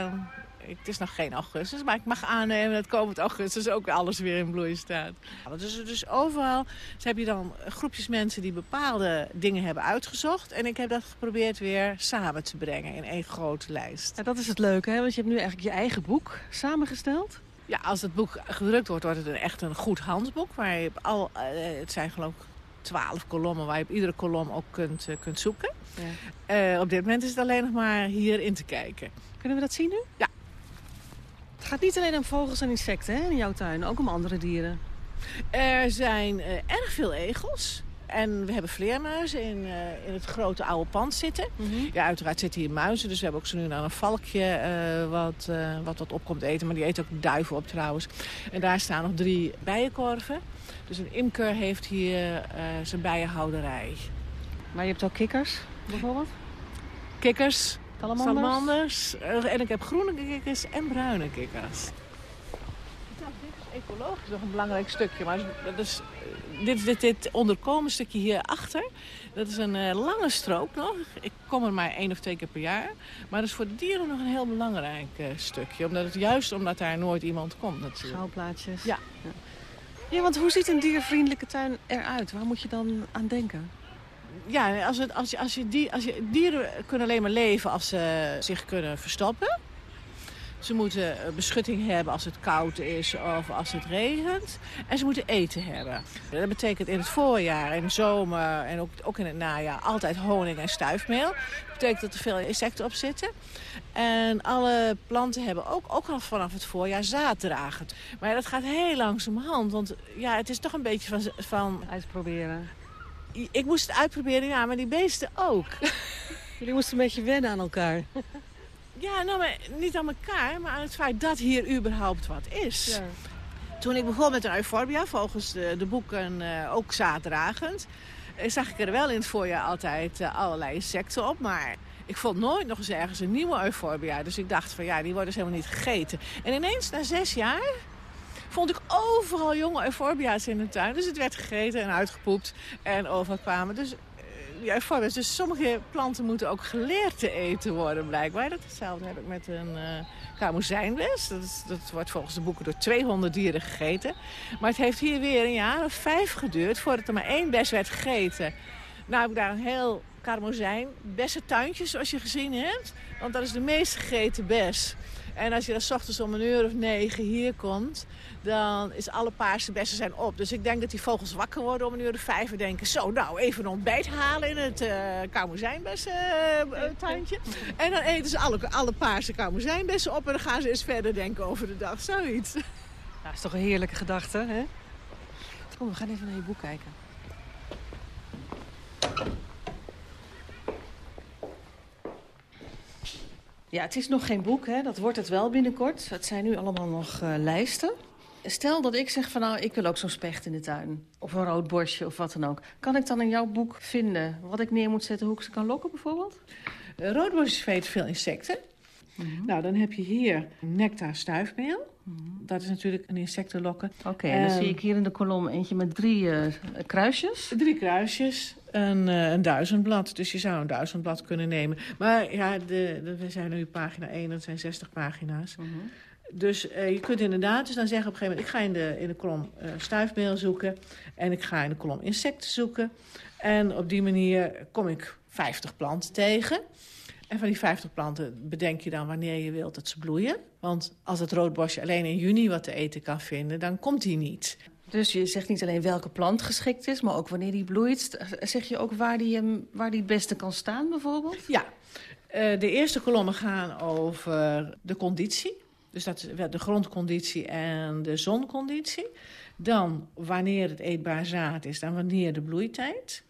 het is nog geen augustus, maar ik mag aannemen dat komend augustus ook alles weer in bloei staat. Dus, dus overal heb je dan groepjes mensen die bepaalde dingen hebben uitgezocht. En ik heb dat geprobeerd weer samen te brengen in één grote lijst. Dat is het leuke, hè? want je hebt nu eigenlijk je eigen boek samengesteld. Ja, als het boek gedrukt wordt, wordt het echt een goed handboek. Waar je al, uh, het zijn geloof ik twaalf kolommen waar je op iedere kolom ook kunt, uh, kunt zoeken. Ja. Uh, op dit moment is het alleen nog maar hier in te kijken. Kunnen we dat zien nu? Ja. Het gaat niet alleen om vogels en insecten hè, in jouw tuin, ook om andere dieren. Er zijn erg veel egels. En we hebben vleermuizen in, uh, in het grote oude pand zitten. Mm -hmm. Ja, uiteraard zitten hier muizen. Dus we hebben ook zo nu dan een valkje uh, wat, uh, wat wat op komt eten. Maar die eet ook duiven op trouwens. En daar staan nog drie bijenkorven. Dus een imker heeft hier zijn bijenhouderij. Maar je hebt ook kikkers bijvoorbeeld? Kikkers, Salamanders. Salamanders. En ik heb groene kikkers en bruine kikkers. Dit is ecologisch nog een belangrijk stukje. Maar dat is, dit, dit, dit onderkomen stukje hierachter, dat is een uh, lange strook nog. Ik kom er maar één of twee keer per jaar. Maar dat is voor de dieren nog een heel belangrijk uh, stukje. Omdat het, juist omdat daar nooit iemand komt natuurlijk. Schouwplaatjes. Ja. ja. Ja, want hoe ziet een diervriendelijke tuin eruit? Waar moet je dan aan denken? ja, als, het, als, je, als, je die, als je, dieren kunnen alleen maar leven als ze zich kunnen verstoppen. Ze moeten beschutting hebben als het koud is of als het regent. En ze moeten eten hebben. Dat betekent in het voorjaar, in de zomer en ook, ook in het najaar altijd honing en stuifmeel. Dat betekent dat er veel insecten op zitten. En alle planten hebben ook, ook al vanaf het voorjaar zaaddragen. Maar dat gaat heel langzamerhand. Want ja, het is toch een beetje van... van Uitproberen ik moest het uitproberen, ja, maar die beesten ook. Jullie moesten een beetje wennen aan elkaar. Ja, nou, niet aan elkaar, maar aan het feit dat hier überhaupt wat is. Toen ik begon met een euphorbia, volgens de, de boeken uh, ook zaaddragend... zag ik er wel in het voorjaar altijd uh, allerlei insecten op, maar... Ik vond nooit nog eens ergens een nieuwe euphorbia. Dus ik dacht van ja, die worden dus helemaal niet gegeten. En ineens na zes jaar vond ik overal jonge euforbia's in de tuin. Dus het werd gegeten en uitgepoept en overkwamen. Dus Dus sommige planten moeten ook geleerd te eten worden, blijkbaar. Dat hetzelfde heb ik met een uh. Dat, dat wordt volgens de boeken door 200 dieren gegeten. Maar het heeft hier weer een jaar of vijf geduurd voordat er maar één bes werd gegeten. Nou heb ik daar een heel karmozijn, bessentuintje zoals je gezien hebt. Want dat is de meest gegeten bes. En als je dan s ochtends om een uur of negen hier komt, dan is alle paarse bessen zijn op. Dus ik denk dat die vogels wakker worden om een uur of vijf en denken... zo, nou, even een ontbijt halen in het uh, kamuzijnbessentuintje. en dan eten ze alle, alle paarse kamuzijnbessen op en dan gaan ze eens verder denken over de dag. Zoiets. Dat is toch een heerlijke gedachte, hè? Kom, we gaan even naar je boek kijken. Ja, het is nog geen boek, hè? dat wordt het wel binnenkort. Het zijn nu allemaal nog lijsten. Stel dat ik zeg van nou, ik wil ook zo'n specht in de tuin. Of een rood borstje of wat dan ook. Kan ik dan in jouw boek vinden wat ik neer moet zetten, hoe ik ze kan lokken bijvoorbeeld? Uh, roodborstjes vreten veel insecten. Mm -hmm. Nou, dan heb je hier nectar stuifmeel. Mm -hmm. Dat is natuurlijk een insectenlokken. Oké, okay, en dan zie ik hier in de kolom eentje met drie uh, kruisjes. Drie kruisjes. Een, uh, een duizendblad. Dus je zou een duizendblad kunnen nemen. Maar ja, de, de, we zijn nu pagina 1, dat zijn 60 pagina's. Mm -hmm. Dus uh, je kunt inderdaad dus dan zeggen op een gegeven moment... ik ga in de, in de kolom uh, stuifmeel zoeken en ik ga in de kolom insecten zoeken. En op die manier kom ik 50 planten tegen. En van die 50 planten bedenk je dan wanneer je wilt dat ze bloeien. Want als het roodbosje alleen in juni wat te eten kan vinden, dan komt die niet. Dus je zegt niet alleen welke plant geschikt is, maar ook wanneer die bloeit. Zeg je ook waar die, waar die het beste kan staan bijvoorbeeld? Ja, uh, de eerste kolommen gaan over de conditie. Dus dat is de grondconditie en de zonconditie. Dan wanneer het eetbaar zaad is, dan wanneer de bloeitijd.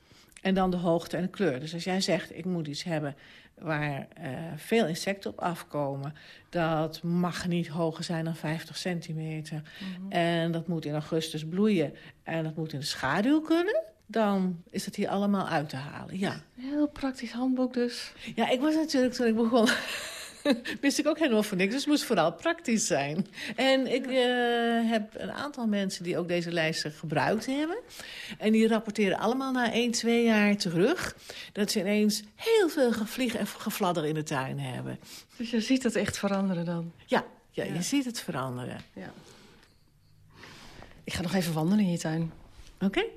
En dan de hoogte en de kleur. Dus als jij zegt, ik moet iets hebben waar uh, veel insecten op afkomen... dat mag niet hoger zijn dan 50 centimeter. Mm -hmm. En dat moet in augustus bloeien en dat moet in de schaduw kunnen... dan is het hier allemaal uit te halen, ja. Heel praktisch handboek dus. Ja, ik was natuurlijk toen ik begon... wist ik ook helemaal van niks. Dus het moest vooral praktisch zijn. En ik uh, heb een aantal mensen die ook deze lijsten gebruikt hebben. En die rapporteren allemaal na 1, 2 jaar terug... dat ze ineens heel veel gevlieg en gefladder in de tuin hebben. Dus je ziet het echt veranderen dan? Ja, ja, ja. je ziet het veranderen. Ja. Ik ga nog even wandelen in je tuin. Oké. Okay.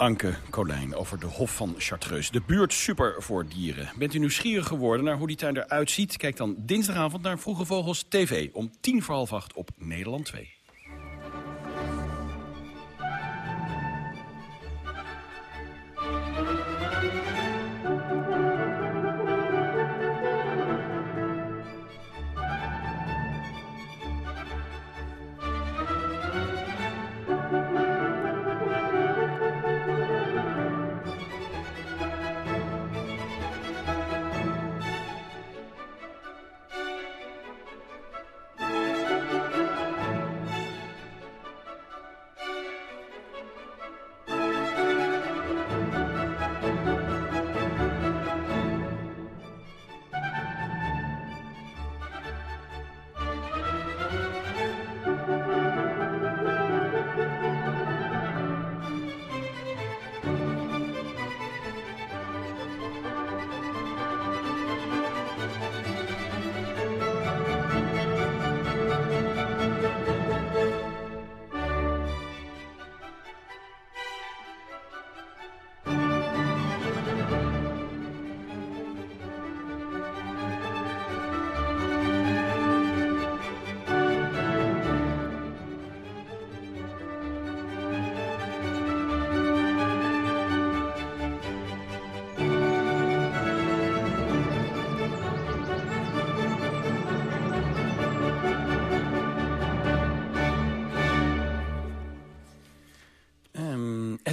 Anke Colijn over de Hof van Chartreuse. De buurt super voor dieren. Bent u nieuwsgierig geworden naar hoe die tuin eruit ziet? Kijk dan dinsdagavond naar Vroege Vogels TV om tien voor half acht op Nederland 2.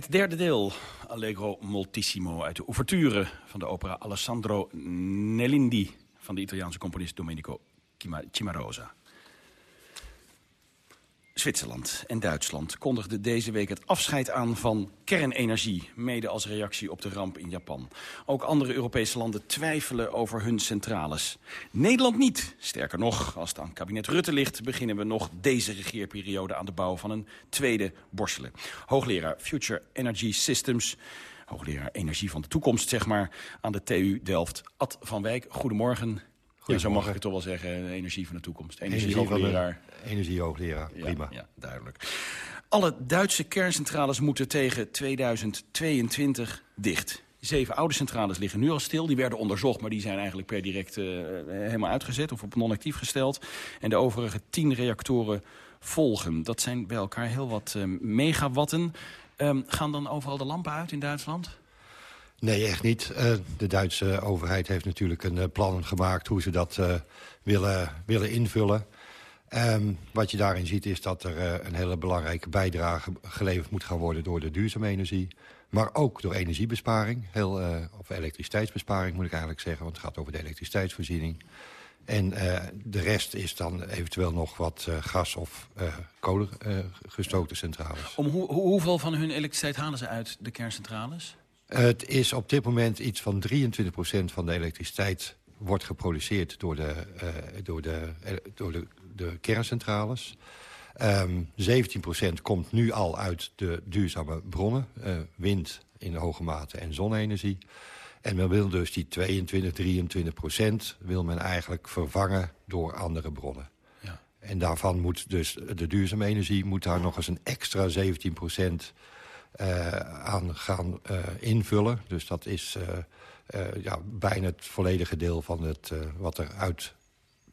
Derde deel, Allegro Moltissimo, uit de ouverture van de opera Alessandro Nellindi van de Italiaanse componist Domenico Cimarosa. Zwitserland en Duitsland kondigden deze week het afscheid aan van kernenergie, mede als reactie op de ramp in Japan. Ook andere Europese landen twijfelen over hun centrales. Nederland niet. Sterker nog, als het aan kabinet Rutte ligt, beginnen we nog deze regeerperiode aan de bouw van een tweede Borselen. Hoogleraar Future Energy Systems, hoogleraar energie van de toekomst, zeg maar, aan de TU Delft. Ad van Wijk, goedemorgen. Ja, zo mag ik het toch wel zeggen, energie van de toekomst. Energiehoogleraar. Energiehoogleraar, prima. Ja, ja, duidelijk. Alle Duitse kerncentrales moeten tegen 2022 dicht. Zeven oude centrales liggen nu al stil. Die werden onderzocht, maar die zijn eigenlijk per direct uh, helemaal uitgezet... of op non-actief gesteld. En de overige tien reactoren volgen. Dat zijn bij elkaar heel wat uh, megawatten. Um, gaan dan overal de lampen uit in Duitsland? Nee, echt niet. Uh, de Duitse overheid heeft natuurlijk een uh, plan gemaakt... hoe ze dat uh, willen, willen invullen. Um, wat je daarin ziet is dat er een hele belangrijke bijdrage geleverd moet gaan worden... door de duurzame energie, maar ook door energiebesparing. Heel, of elektriciteitsbesparing moet ik eigenlijk zeggen, want het gaat over de elektriciteitsvoorziening. En de rest is dan eventueel nog wat gas- of kolengestookte centrales. Om hoe, hoeveel van hun elektriciteit halen ze uit de kerncentrales? Het is op dit moment iets van 23% van de elektriciteit wordt geproduceerd door de, uh, door de, uh, door de, de kerncentrales. Um, 17% komt nu al uit de duurzame bronnen. Uh, wind in hoge mate en zonne-energie. En men wil dus die 22, 23% wil men eigenlijk vervangen door andere bronnen. Ja. En daarvan moet dus de duurzame energie moet daar nog eens een extra 17% uh, aan gaan uh, invullen. Dus dat is uh, ja, bijna het volledige deel van het, wat er uit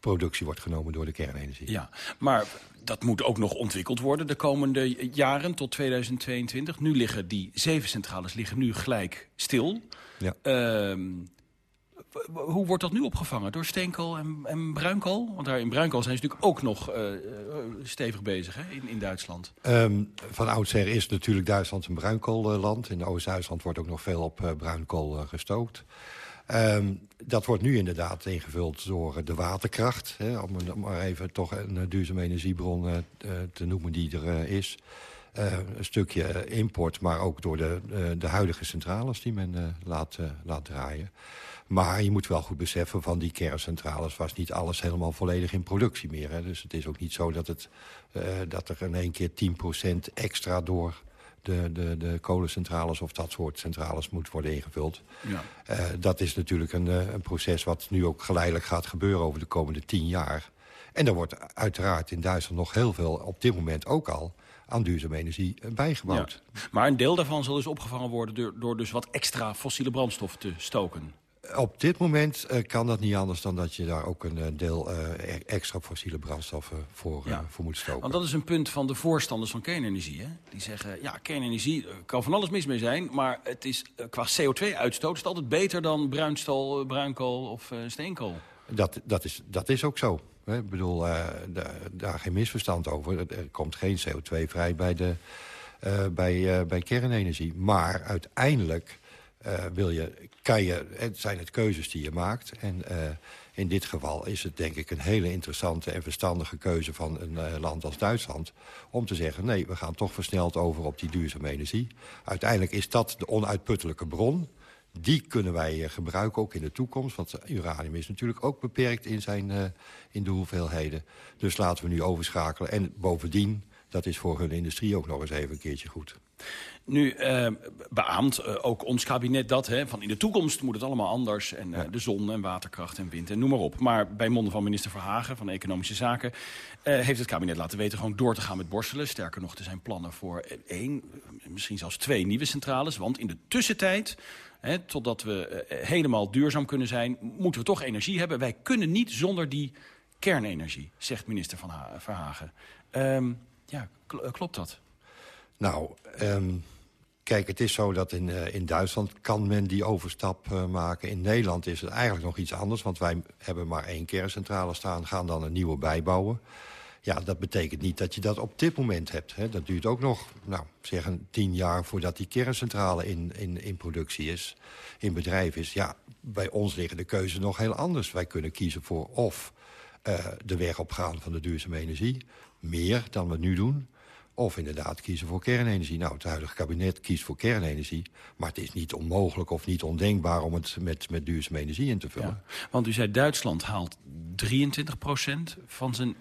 productie wordt genomen door de kernenergie. Ja, maar dat moet ook nog ontwikkeld worden de komende jaren tot 2022. Nu liggen die zeven centrales liggen nu gelijk stil. Ja. Uh, Hoe wordt dat nu opgevangen? Door steenkool en, en bruinkool? Want daar in bruinkool zijn ze natuurlijk ook nog uh, stevig bezig hè? In, in Duitsland. Um, van oudsher is natuurlijk Duitsland een bruinkoolland. In Oost-Duitsland wordt ook nog veel op uh, bruinkool gestookt. Um, dat wordt nu inderdaad ingevuld door de waterkracht. Hè, om, maar even toch een duurzame energiebron te noemen die er is. Een stukje import, maar ook door de, de huidige centrales die men laat, laat draaien. Maar je moet wel goed beseffen, van die kerncentrales was niet alles helemaal volledig in productie meer. Hè. Dus het is ook niet zo dat, het, dat er in één keer 10% extra door de, de, de kolencentrales of dat soort centrales moet worden ingevuld. Ja. dat is natuurlijk een, een proces wat nu ook geleidelijk gaat gebeuren over de komende tien jaar. En er wordt uiteraard in Duitsland nog heel veel, op dit moment ook al aan duurzame energie bijgebouwd. Maar een deel daarvan zal dus opgevangen worden... door, door dus wat extra fossiele brandstoffen te stoken? Op dit moment uh, kan dat niet anders dan dat je daar ook een uh, deel uh, extra fossiele brandstoffen voor, ja. voor moet stoken. Want dat is een punt van de voorstanders van kernenergie. Hè? Die zeggen, ja, kernenergie kan van alles mis mee zijn... maar het is, qua CO2-uitstoot is het altijd beter dan bruinstol, bruinkool of steenkool. Dat, dat, is, dat is ook zo. Ik bedoel, daar geen misverstand over. Er komt geen CO2 vrij bij, de, bij, bij kernenergie. Maar uiteindelijk wil je, kan je, het zijn het keuzes die je maakt. En in dit geval is het denk ik een hele interessante en verstandige keuze van een land als Duitsland. Om te zeggen, nee, we gaan toch versneld over op die duurzame energie. Uiteindelijk is dat de onuitputtelijke bron die kunnen wij eh, gebruiken ook in de toekomst. Want uranium is natuurlijk ook beperkt in, zijn, in de hoeveelheden. Dus laten we nu overschakelen. En bovendien, dat is voor hun industrie ook nog eens even een keertje goed. Nu uh, beaamt uh, ook ons kabinet dat, hè, van in de toekomst moet het allemaal anders. En uh, ja. de zon en waterkracht en wind en noem maar op. Maar bij monden van minister Verhagen van Economische Zaken... heeft het kabinet laten weten gewoon door te gaan met borstelen. Sterker nog, er zijn plannen voor één, misschien zelfs twee nieuwe centrales. Want in de tussentijd He, totdat we uh, helemaal duurzaam kunnen zijn, moeten we toch energie hebben. Wij kunnen niet zonder die kernenergie, zegt minister Van ha Verhagen. Um, ja, kl klopt dat? Nou, um, kijk, het is zo dat in, uh, in Duitsland kan men die overstap uh, maken. In Nederland is het eigenlijk nog iets anders, want wij hebben maar één kerncentrale staan, gaan dan een nieuwe bijbouwen. Ja, dat betekent niet dat je dat op dit moment hebt. Hè. Dat duurt ook nog, nou, zeg een tien jaar voordat die kerncentrale in, in, in productie is, in bedrijf is. Ja, bij ons liggen de keuzes nog heel anders. Wij kunnen kiezen voor of uh, de weg opgaan van de duurzame energie, meer dan we nu doen, of inderdaad kiezen voor kernenergie. Nou, het huidige kabinet kiest voor kernenergie. Maar het is niet onmogelijk of niet ondenkbaar om het met, met duurzame energie in te vullen. Ja, want u zei Duitsland haalt 23% van zijn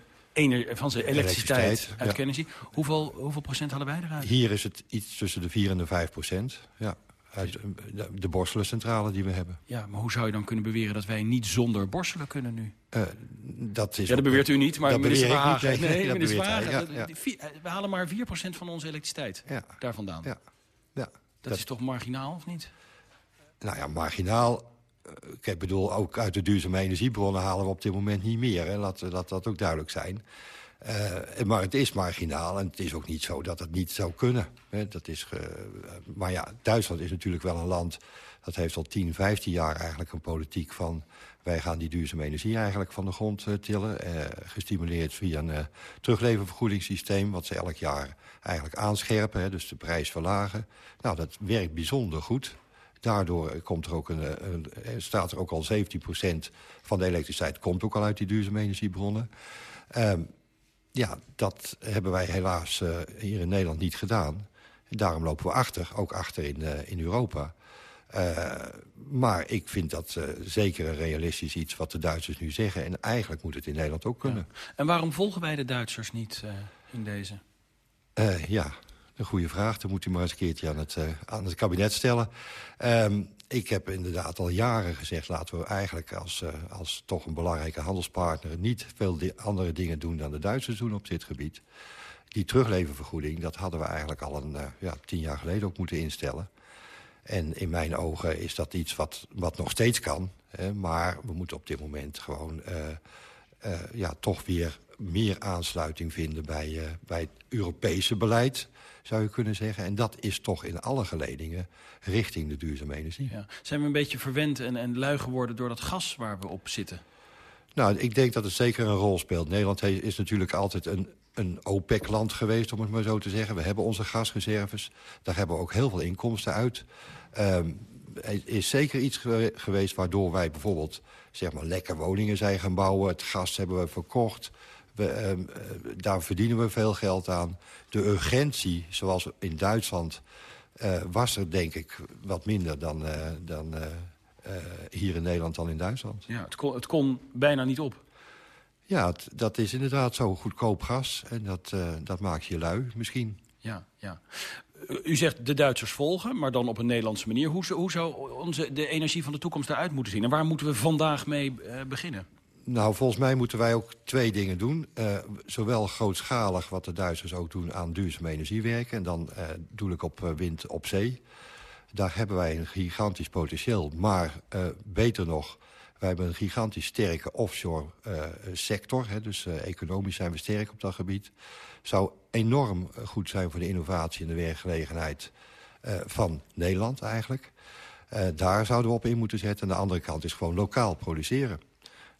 van zijn elektriciteit, uit ja. energie. Hoeveel, hoeveel procent hadden wij eruit? Hier is het iets tussen de 4 en de 5 procent. Ja. Uit de, de borstelencentrale die we hebben. Ja, maar hoe zou je dan kunnen beweren dat wij niet zonder borstelen kunnen nu? Uh, dat is ja, dat beweert u niet, maar dat minister Verhagen... Nee, nee, dat minister Verhagen. Ja, ja. We halen maar 4% van onze elektriciteit ja. daar vandaan. Ja. Ja. Dat, dat is toch marginaal, of niet? Nou ja, marginaal ik bedoel, ook uit de duurzame energiebronnen halen we op dit moment niet meer. Hè. Laat, laat dat ook duidelijk zijn. Uh, maar het is marginaal en het is ook niet zo dat het niet zou kunnen. Hè. Dat is, maar ja, Duitsland is natuurlijk wel een land... dat heeft al 10, 15 jaar eigenlijk een politiek van... wij gaan die duurzame energie eigenlijk van de grond uh, tillen. gestimuleerd via een terugleververgoedingssysteem... wat ze elk jaar eigenlijk aanscherpen, hè, dus de prijs verlagen. Nou, dat werkt bijzonder goed. Daardoor komt er ook een, een, staat er ook al 17% van de elektriciteit... komt ook al uit die duurzame energiebronnen. Um, ja, dat hebben wij helaas uh, hier in Nederland niet gedaan. En daarom lopen we achter, ook achter in, uh, in Europa. Uh, maar ik vind dat zeker een realistisch iets wat de Duitsers nu zeggen. En eigenlijk moet het in Nederland ook kunnen. Ja. En waarom volgen wij de Duitsers niet in deze? ja, een goede vraag. Dan moet u maar eens een keertje aan het, aan het kabinet stellen. Um, ik heb inderdaad al jaren gezegd... laten we eigenlijk als, uh, als toch een belangrijke handelspartner... niet veel andere dingen doen dan de Duitsers doen op dit gebied. Die terugleververgoeding, dat hadden we eigenlijk al een, uh, ja, tien jaar geleden ook moeten instellen. En in mijn ogen is dat iets wat, wat nog steeds kan. Hè, maar we moeten op dit moment gewoon ja, toch weer meer aansluiting vinden bij, bij het Europese beleid zou je kunnen zeggen. En dat is toch in alle geledingen richting de duurzame energie. Ja. Zijn we een beetje verwend en, en lui geworden door dat gas waar we op zitten? Nou, ik denk dat het zeker een rol speelt. Nederland is natuurlijk altijd een, een OPEC-land geweest, om het maar zo te zeggen. We hebben onze gasreserves. Daar hebben we ook heel veel inkomsten uit. Um, is zeker iets geweest waardoor wij bijvoorbeeld zeg maar, lekker woningen zijn gaan bouwen. Het gas hebben we verkocht. We, ehm, eh, daar verdienen we veel geld aan. De urgentie, zoals in Duitsland, uh, was er denk ik wat minder dan, uh, dan hier in Nederland dan in Duitsland. Ja, het kon, het kon bijna niet op. Ja, het, dat is inderdaad zo goedkoop gas. En dat, dat maakt je lui misschien. Ja, ja. U zegt de Duitsers volgen, maar dan op een Nederlandse manier. Hoe, hoe zou onze, de energie van de toekomst eruit moeten zien? En waar moeten we vandaag mee beginnen? Nou, volgens mij moeten wij ook twee dingen doen. Uh, zowel grootschalig, wat de Duitsers ook doen, aan duurzame energie werken. En dan uh, doe ik op uh, wind op zee. Daar hebben wij een gigantisch potentieel. Maar beter nog, wij hebben een gigantisch sterke offshore sector. Hè, dus economisch zijn we sterk op dat gebied. Zou enorm goed zijn voor de innovatie en de werkgelegenheid van Nederland eigenlijk. daar zouden we op in moeten zetten. En de andere kant is gewoon lokaal produceren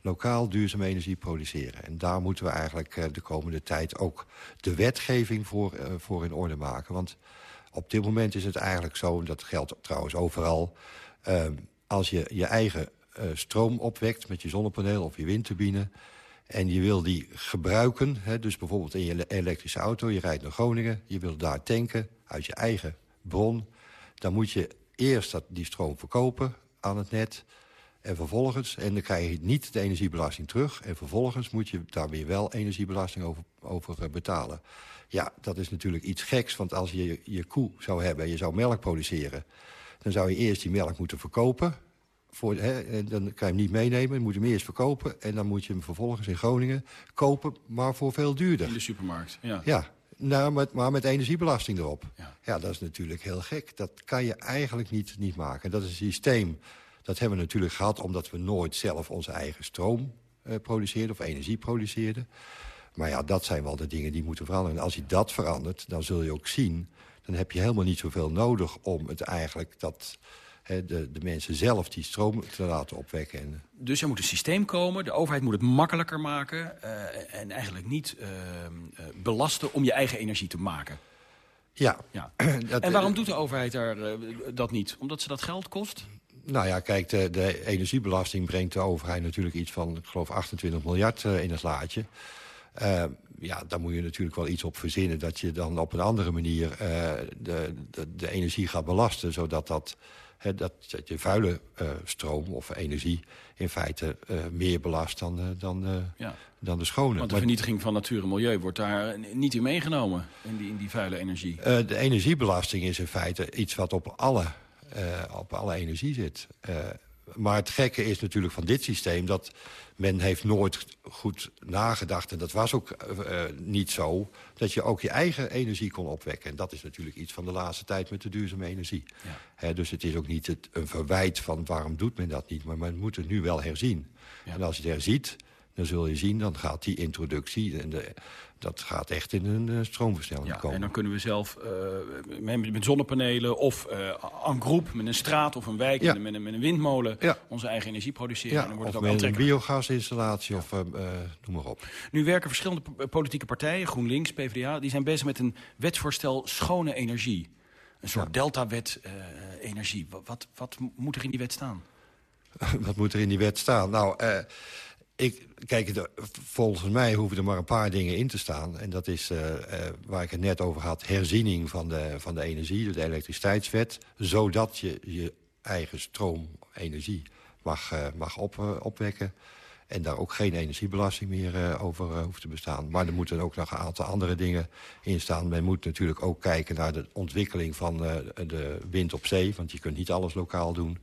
lokaal duurzame energie produceren. En daar moeten we eigenlijk eh, de komende tijd ook de wetgeving voor, eh, voor in orde maken. Want op dit moment is het eigenlijk zo, en dat geldt trouwens overal... Ehm, als je je eigen eh, stroom opwekt met je zonnepaneel of je windturbine... en je wil die gebruiken, dus bijvoorbeeld in je elektrische auto... je rijdt naar Groningen, je wil daar tanken uit je eigen bron... dan moet je eerst dat, die stroom verkopen aan het net... En vervolgens, en dan krijg je niet de energiebelasting terug... en vervolgens moet je daar weer wel energiebelasting over, over eh, betalen. Ja, dat is natuurlijk iets geks, want als je je koe zou hebben... en je zou melk produceren, dan zou je eerst die melk moeten verkopen... Voor, hè, en dan kan je hem niet meenemen, moet je hem eerst verkopen... en dan moet je hem vervolgens in Groningen kopen, maar voor veel duurder. In de supermarkt, ja. Ja, nou, met, maar met energiebelasting erop. Ja. ja. dat is natuurlijk heel gek. Dat kan je eigenlijk niet, niet maken. Dat is een systeem dat hebben we natuurlijk gehad omdat we nooit zelf onze eigen stroom uh, produceerden... of energie produceerden. Maar ja, dat zijn wel de dingen die moeten veranderen. En als je dat verandert, dan zul je ook zien... dan heb je helemaal niet zoveel nodig om het eigenlijk... dat de, de, mensen zelf die stroom te laten opwekken. Dus er moet een systeem komen, de overheid moet het makkelijker maken... Uh, en eigenlijk niet uh, belasten om je eigen energie te maken. Ja. ja. en waarom doet de overheid daar, dat niet? Omdat ze dat geld kost? Nou ja, kijk, de, de, energiebelasting brengt de overheid natuurlijk iets van, ik geloof, 28 miljard uh, in het laadje. Uh, ja, daar moet je natuurlijk wel iets op verzinnen... dat je dan op een andere manier uh, de, de, de, energie gaat belasten... zodat dat, he, dat, dat je vuile stroom of energie in feite meer belast dan, dan, ja. dan de schone. Want de vernietiging van natuur en milieu wordt daar niet in meegenomen, in die, in die vuile energie. de energiebelasting is in feite iets wat op alle op alle energie zit. Uh, maar het gekke is natuurlijk van dit systeem... dat men heeft nooit goed nagedacht, en dat was ook uh, niet zo... dat je ook je eigen energie kon opwekken. En dat is natuurlijk iets van de laatste tijd met de duurzame energie. Ja. dus het is ook niet het, een verwijt van waarom doet men dat niet... maar men moet het nu wel herzien. Ja. En als je het herziet, dan zul je zien... dan gaat die introductie en de, dat gaat echt in een uh, stroomversnelling ja, komen. En dan kunnen we zelf uh, met, met, zonnepanelen of uh, een groep met een straat of een wijk ja. met, een, met, een, windmolen ja. onze eigen energie produceren. Ja, en dan wordt het ook met een biogasinstallatie of noem maar op. Nu werken verschillende politieke partijen, GroenLinks, PvdA, die zijn bezig met een wetsvoorstel schone energie. Een soort deltawet energie. Wat, wat, wat moet er in die wet staan? wat moet er in die wet staan? Nou, ik, kijk, volgens mij hoeven er maar een paar dingen in te staan. En dat is, uh, uh, waar ik het net over had, herziening van de, van de energie, de elektriciteitswet. Zodat je je eigen stroom, energie, mag, uh, mag op, opwekken. En daar ook geen energiebelasting meer over hoeft te bestaan. Maar er moeten ook nog een aantal andere dingen in staan. Men moet natuurlijk ook kijken naar de ontwikkeling van de wind op zee. Want je kunt niet alles lokaal doen.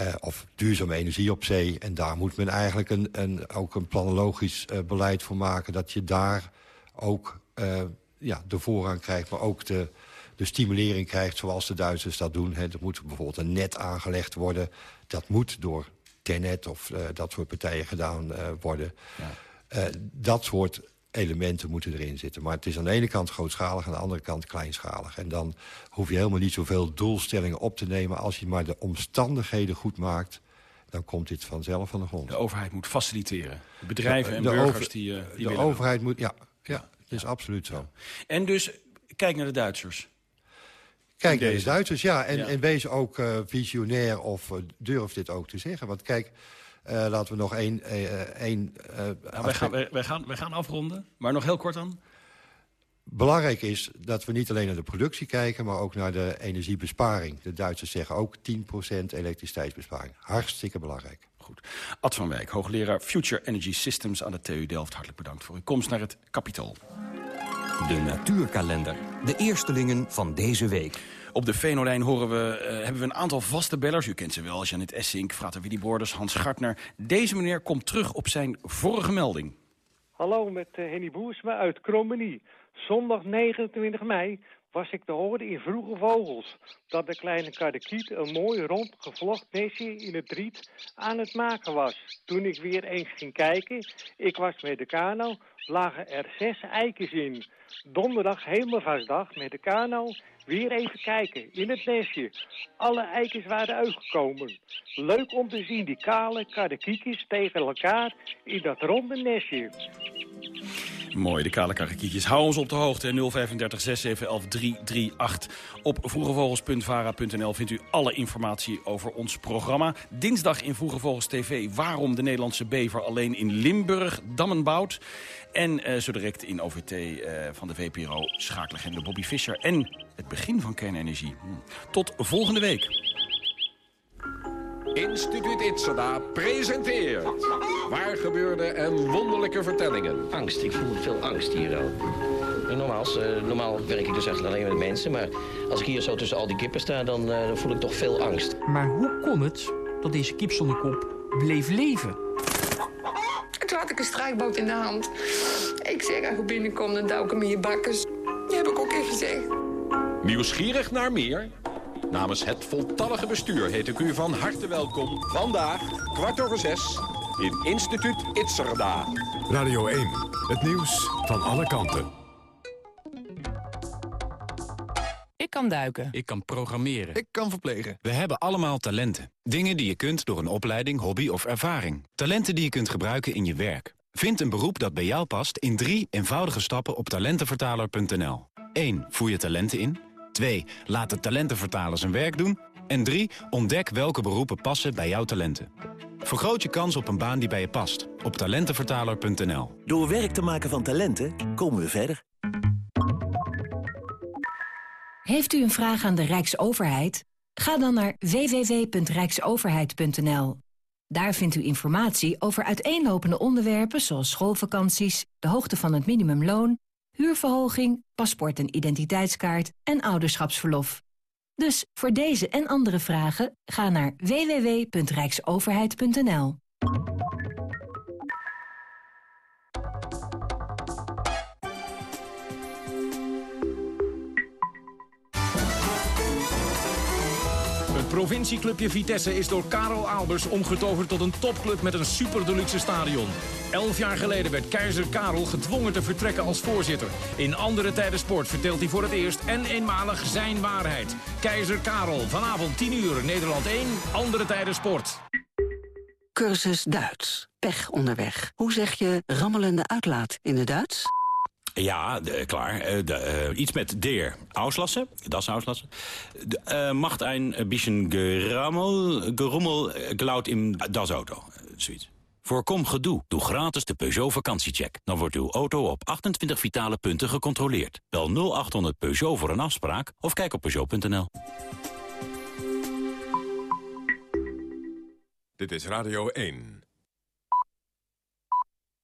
Uh, of duurzame energie op zee. En daar moet men eigenlijk een, een, ook een planologisch uh, beleid voor maken... dat je daar ook uh, ja, de voorrang krijgt, maar ook de, de stimulering krijgt... zoals de Duitsers dat doen. Hè. Er moet bijvoorbeeld een net aangelegd worden. Dat moet door Tenet of dat soort partijen gedaan worden. Ja. Dat soort elementen moeten erin zitten. Maar het is aan de ene kant grootschalig, aan de andere kant kleinschalig. En dan hoef je helemaal niet zoveel doelstellingen op te nemen... als je maar de omstandigheden goed maakt dan komt dit vanzelf van de grond. De overheid moet faciliteren. De bedrijven en burgers die, uh, die De overheid moet, ja, ja, het is absoluut zo. En dus, kijk naar de Duitsers. Kijk naar de Duitsers, ja. En, en wees ook uh, visionair of uh, durf dit ook te zeggen. Want kijk, uh, laten we nog één... één nou, wij, gaan, wij, wij, gaan, wij gaan afronden, maar nog heel kort dan. Belangrijk is dat we niet alleen naar de productie kijken... maar ook naar de energiebesparing. De Duitsers zeggen ook 10% elektriciteitsbesparing. Hartstikke belangrijk. Goed. Ad van Wijk, hoogleraar Future Energy Systems aan de TU Delft. Hartelijk bedankt voor uw komst naar het kapitool. De natuurkalender. De eerstelingen van deze week. Op de Venolijn horen we, uh, hebben we een aantal vaste bellers. U kent ze wel, Janet Essink, Frater Willy Borders, Hans Gartner. Deze meneer komt terug op zijn vorige melding. Hallo, met uh, Henny Boersma uit Krommenie. Zondag 29 mei was ik te horen in Vroege Vogels... dat de kleine kadekiet een mooi rond gevlocht nestje in het riet aan het maken was. Toen ik weer eens ging kijken, ik was met de kano, lagen er zes eikens in. Donderdag hemelvastdag met de kano weer even kijken in het nestje. Alle eikens waren uitgekomen. Leuk om te zien die kale kadekietjes tegen elkaar in dat ronde nestje. Mooi, de kale karakietjes. Hou ons op de hoogte. 035 6711 338. Op vroegevogels.vara.nl vindt u alle informatie over ons programma. Dinsdag in Vroege Vogels TV. Waarom de Nederlandse bever alleen in Limburg dammen bouwt. En uh, zo direct in OVT uh, van de VPRO schaaklegende Bobby Fischer. En het begin van kernenergie. Tot volgende week. Instituut Itzada presenteert waar gebeurde en wonderlijke vertellingen. Angst, ik voel veel angst hier wel. Normaal, uh, normaal werk ik dus echt alleen met mensen, maar als ik hier zo tussen al die kippen sta, dan, uh, dan voel ik toch veel angst. Maar hoe kon het dat deze kip zonder kop bleef leven? Toen had ik een strijkboot in de hand. Ik zeg, als je binnenkomt, dan duik ik hem in je bakkes. Dat heb ik ook even gezegd. Nieuwsgierig naar meer? Namens het voltallige bestuur heet ik u van harte welkom. Vandaag, kwart over zes, in Instituut Itzerda. Radio 1, het nieuws van alle kanten. Ik kan duiken. Ik kan programmeren. Ik kan verplegen. We hebben allemaal talenten. Dingen die je kunt door een opleiding, hobby of ervaring. Talenten die je kunt gebruiken in je werk. Vind een beroep dat bij jou past in drie eenvoudige stappen op talentenvertaler.nl. 1. Voer je talenten in. 2. Laat de talentenvertaler zijn werk doen. En 3. Ontdek welke beroepen passen bij jouw talenten. Vergroot je kans op een baan die bij je past. Op talentenvertaler.nl. Door werk te maken van talenten komen we verder. Heeft u een vraag aan de Rijksoverheid? Ga dan naar www.rijksoverheid.nl. Daar vindt u informatie over uiteenlopende onderwerpen zoals schoolvakanties, de hoogte van het minimumloon, huurverhoging, paspoort en identiteitskaart en ouderschapsverlof. Dus voor deze en andere vragen ga naar www.rijksoverheid.nl. Provincieclubje Vitesse is door Karel Albers omgetoverd tot een topclub met een super deluxe stadion. Elf jaar geleden werd keizer Karel gedwongen te vertrekken als voorzitter. In andere tijden sport vertelt hij voor het eerst en eenmalig zijn waarheid. Keizer Karel, vanavond 10 uur, Nederland 1, andere tijden sport. Cursus Duits. Pech onderweg. Hoe zeg je rammelende uitlaat in het Duits? Ja, de, klaar. Uh, de, uh, iets met der auslassen. Das auslassen. Uh, macht ein bisschen gerammel, gerommel, geluid in das auto. zoiets. Voorkom gedoe. Doe gratis de Peugeot vakantiecheck. Dan wordt uw auto op 28 vitale punten gecontroleerd. Bel 0800 Peugeot voor een afspraak of kijk op Peugeot.nl. Dit is Radio 1.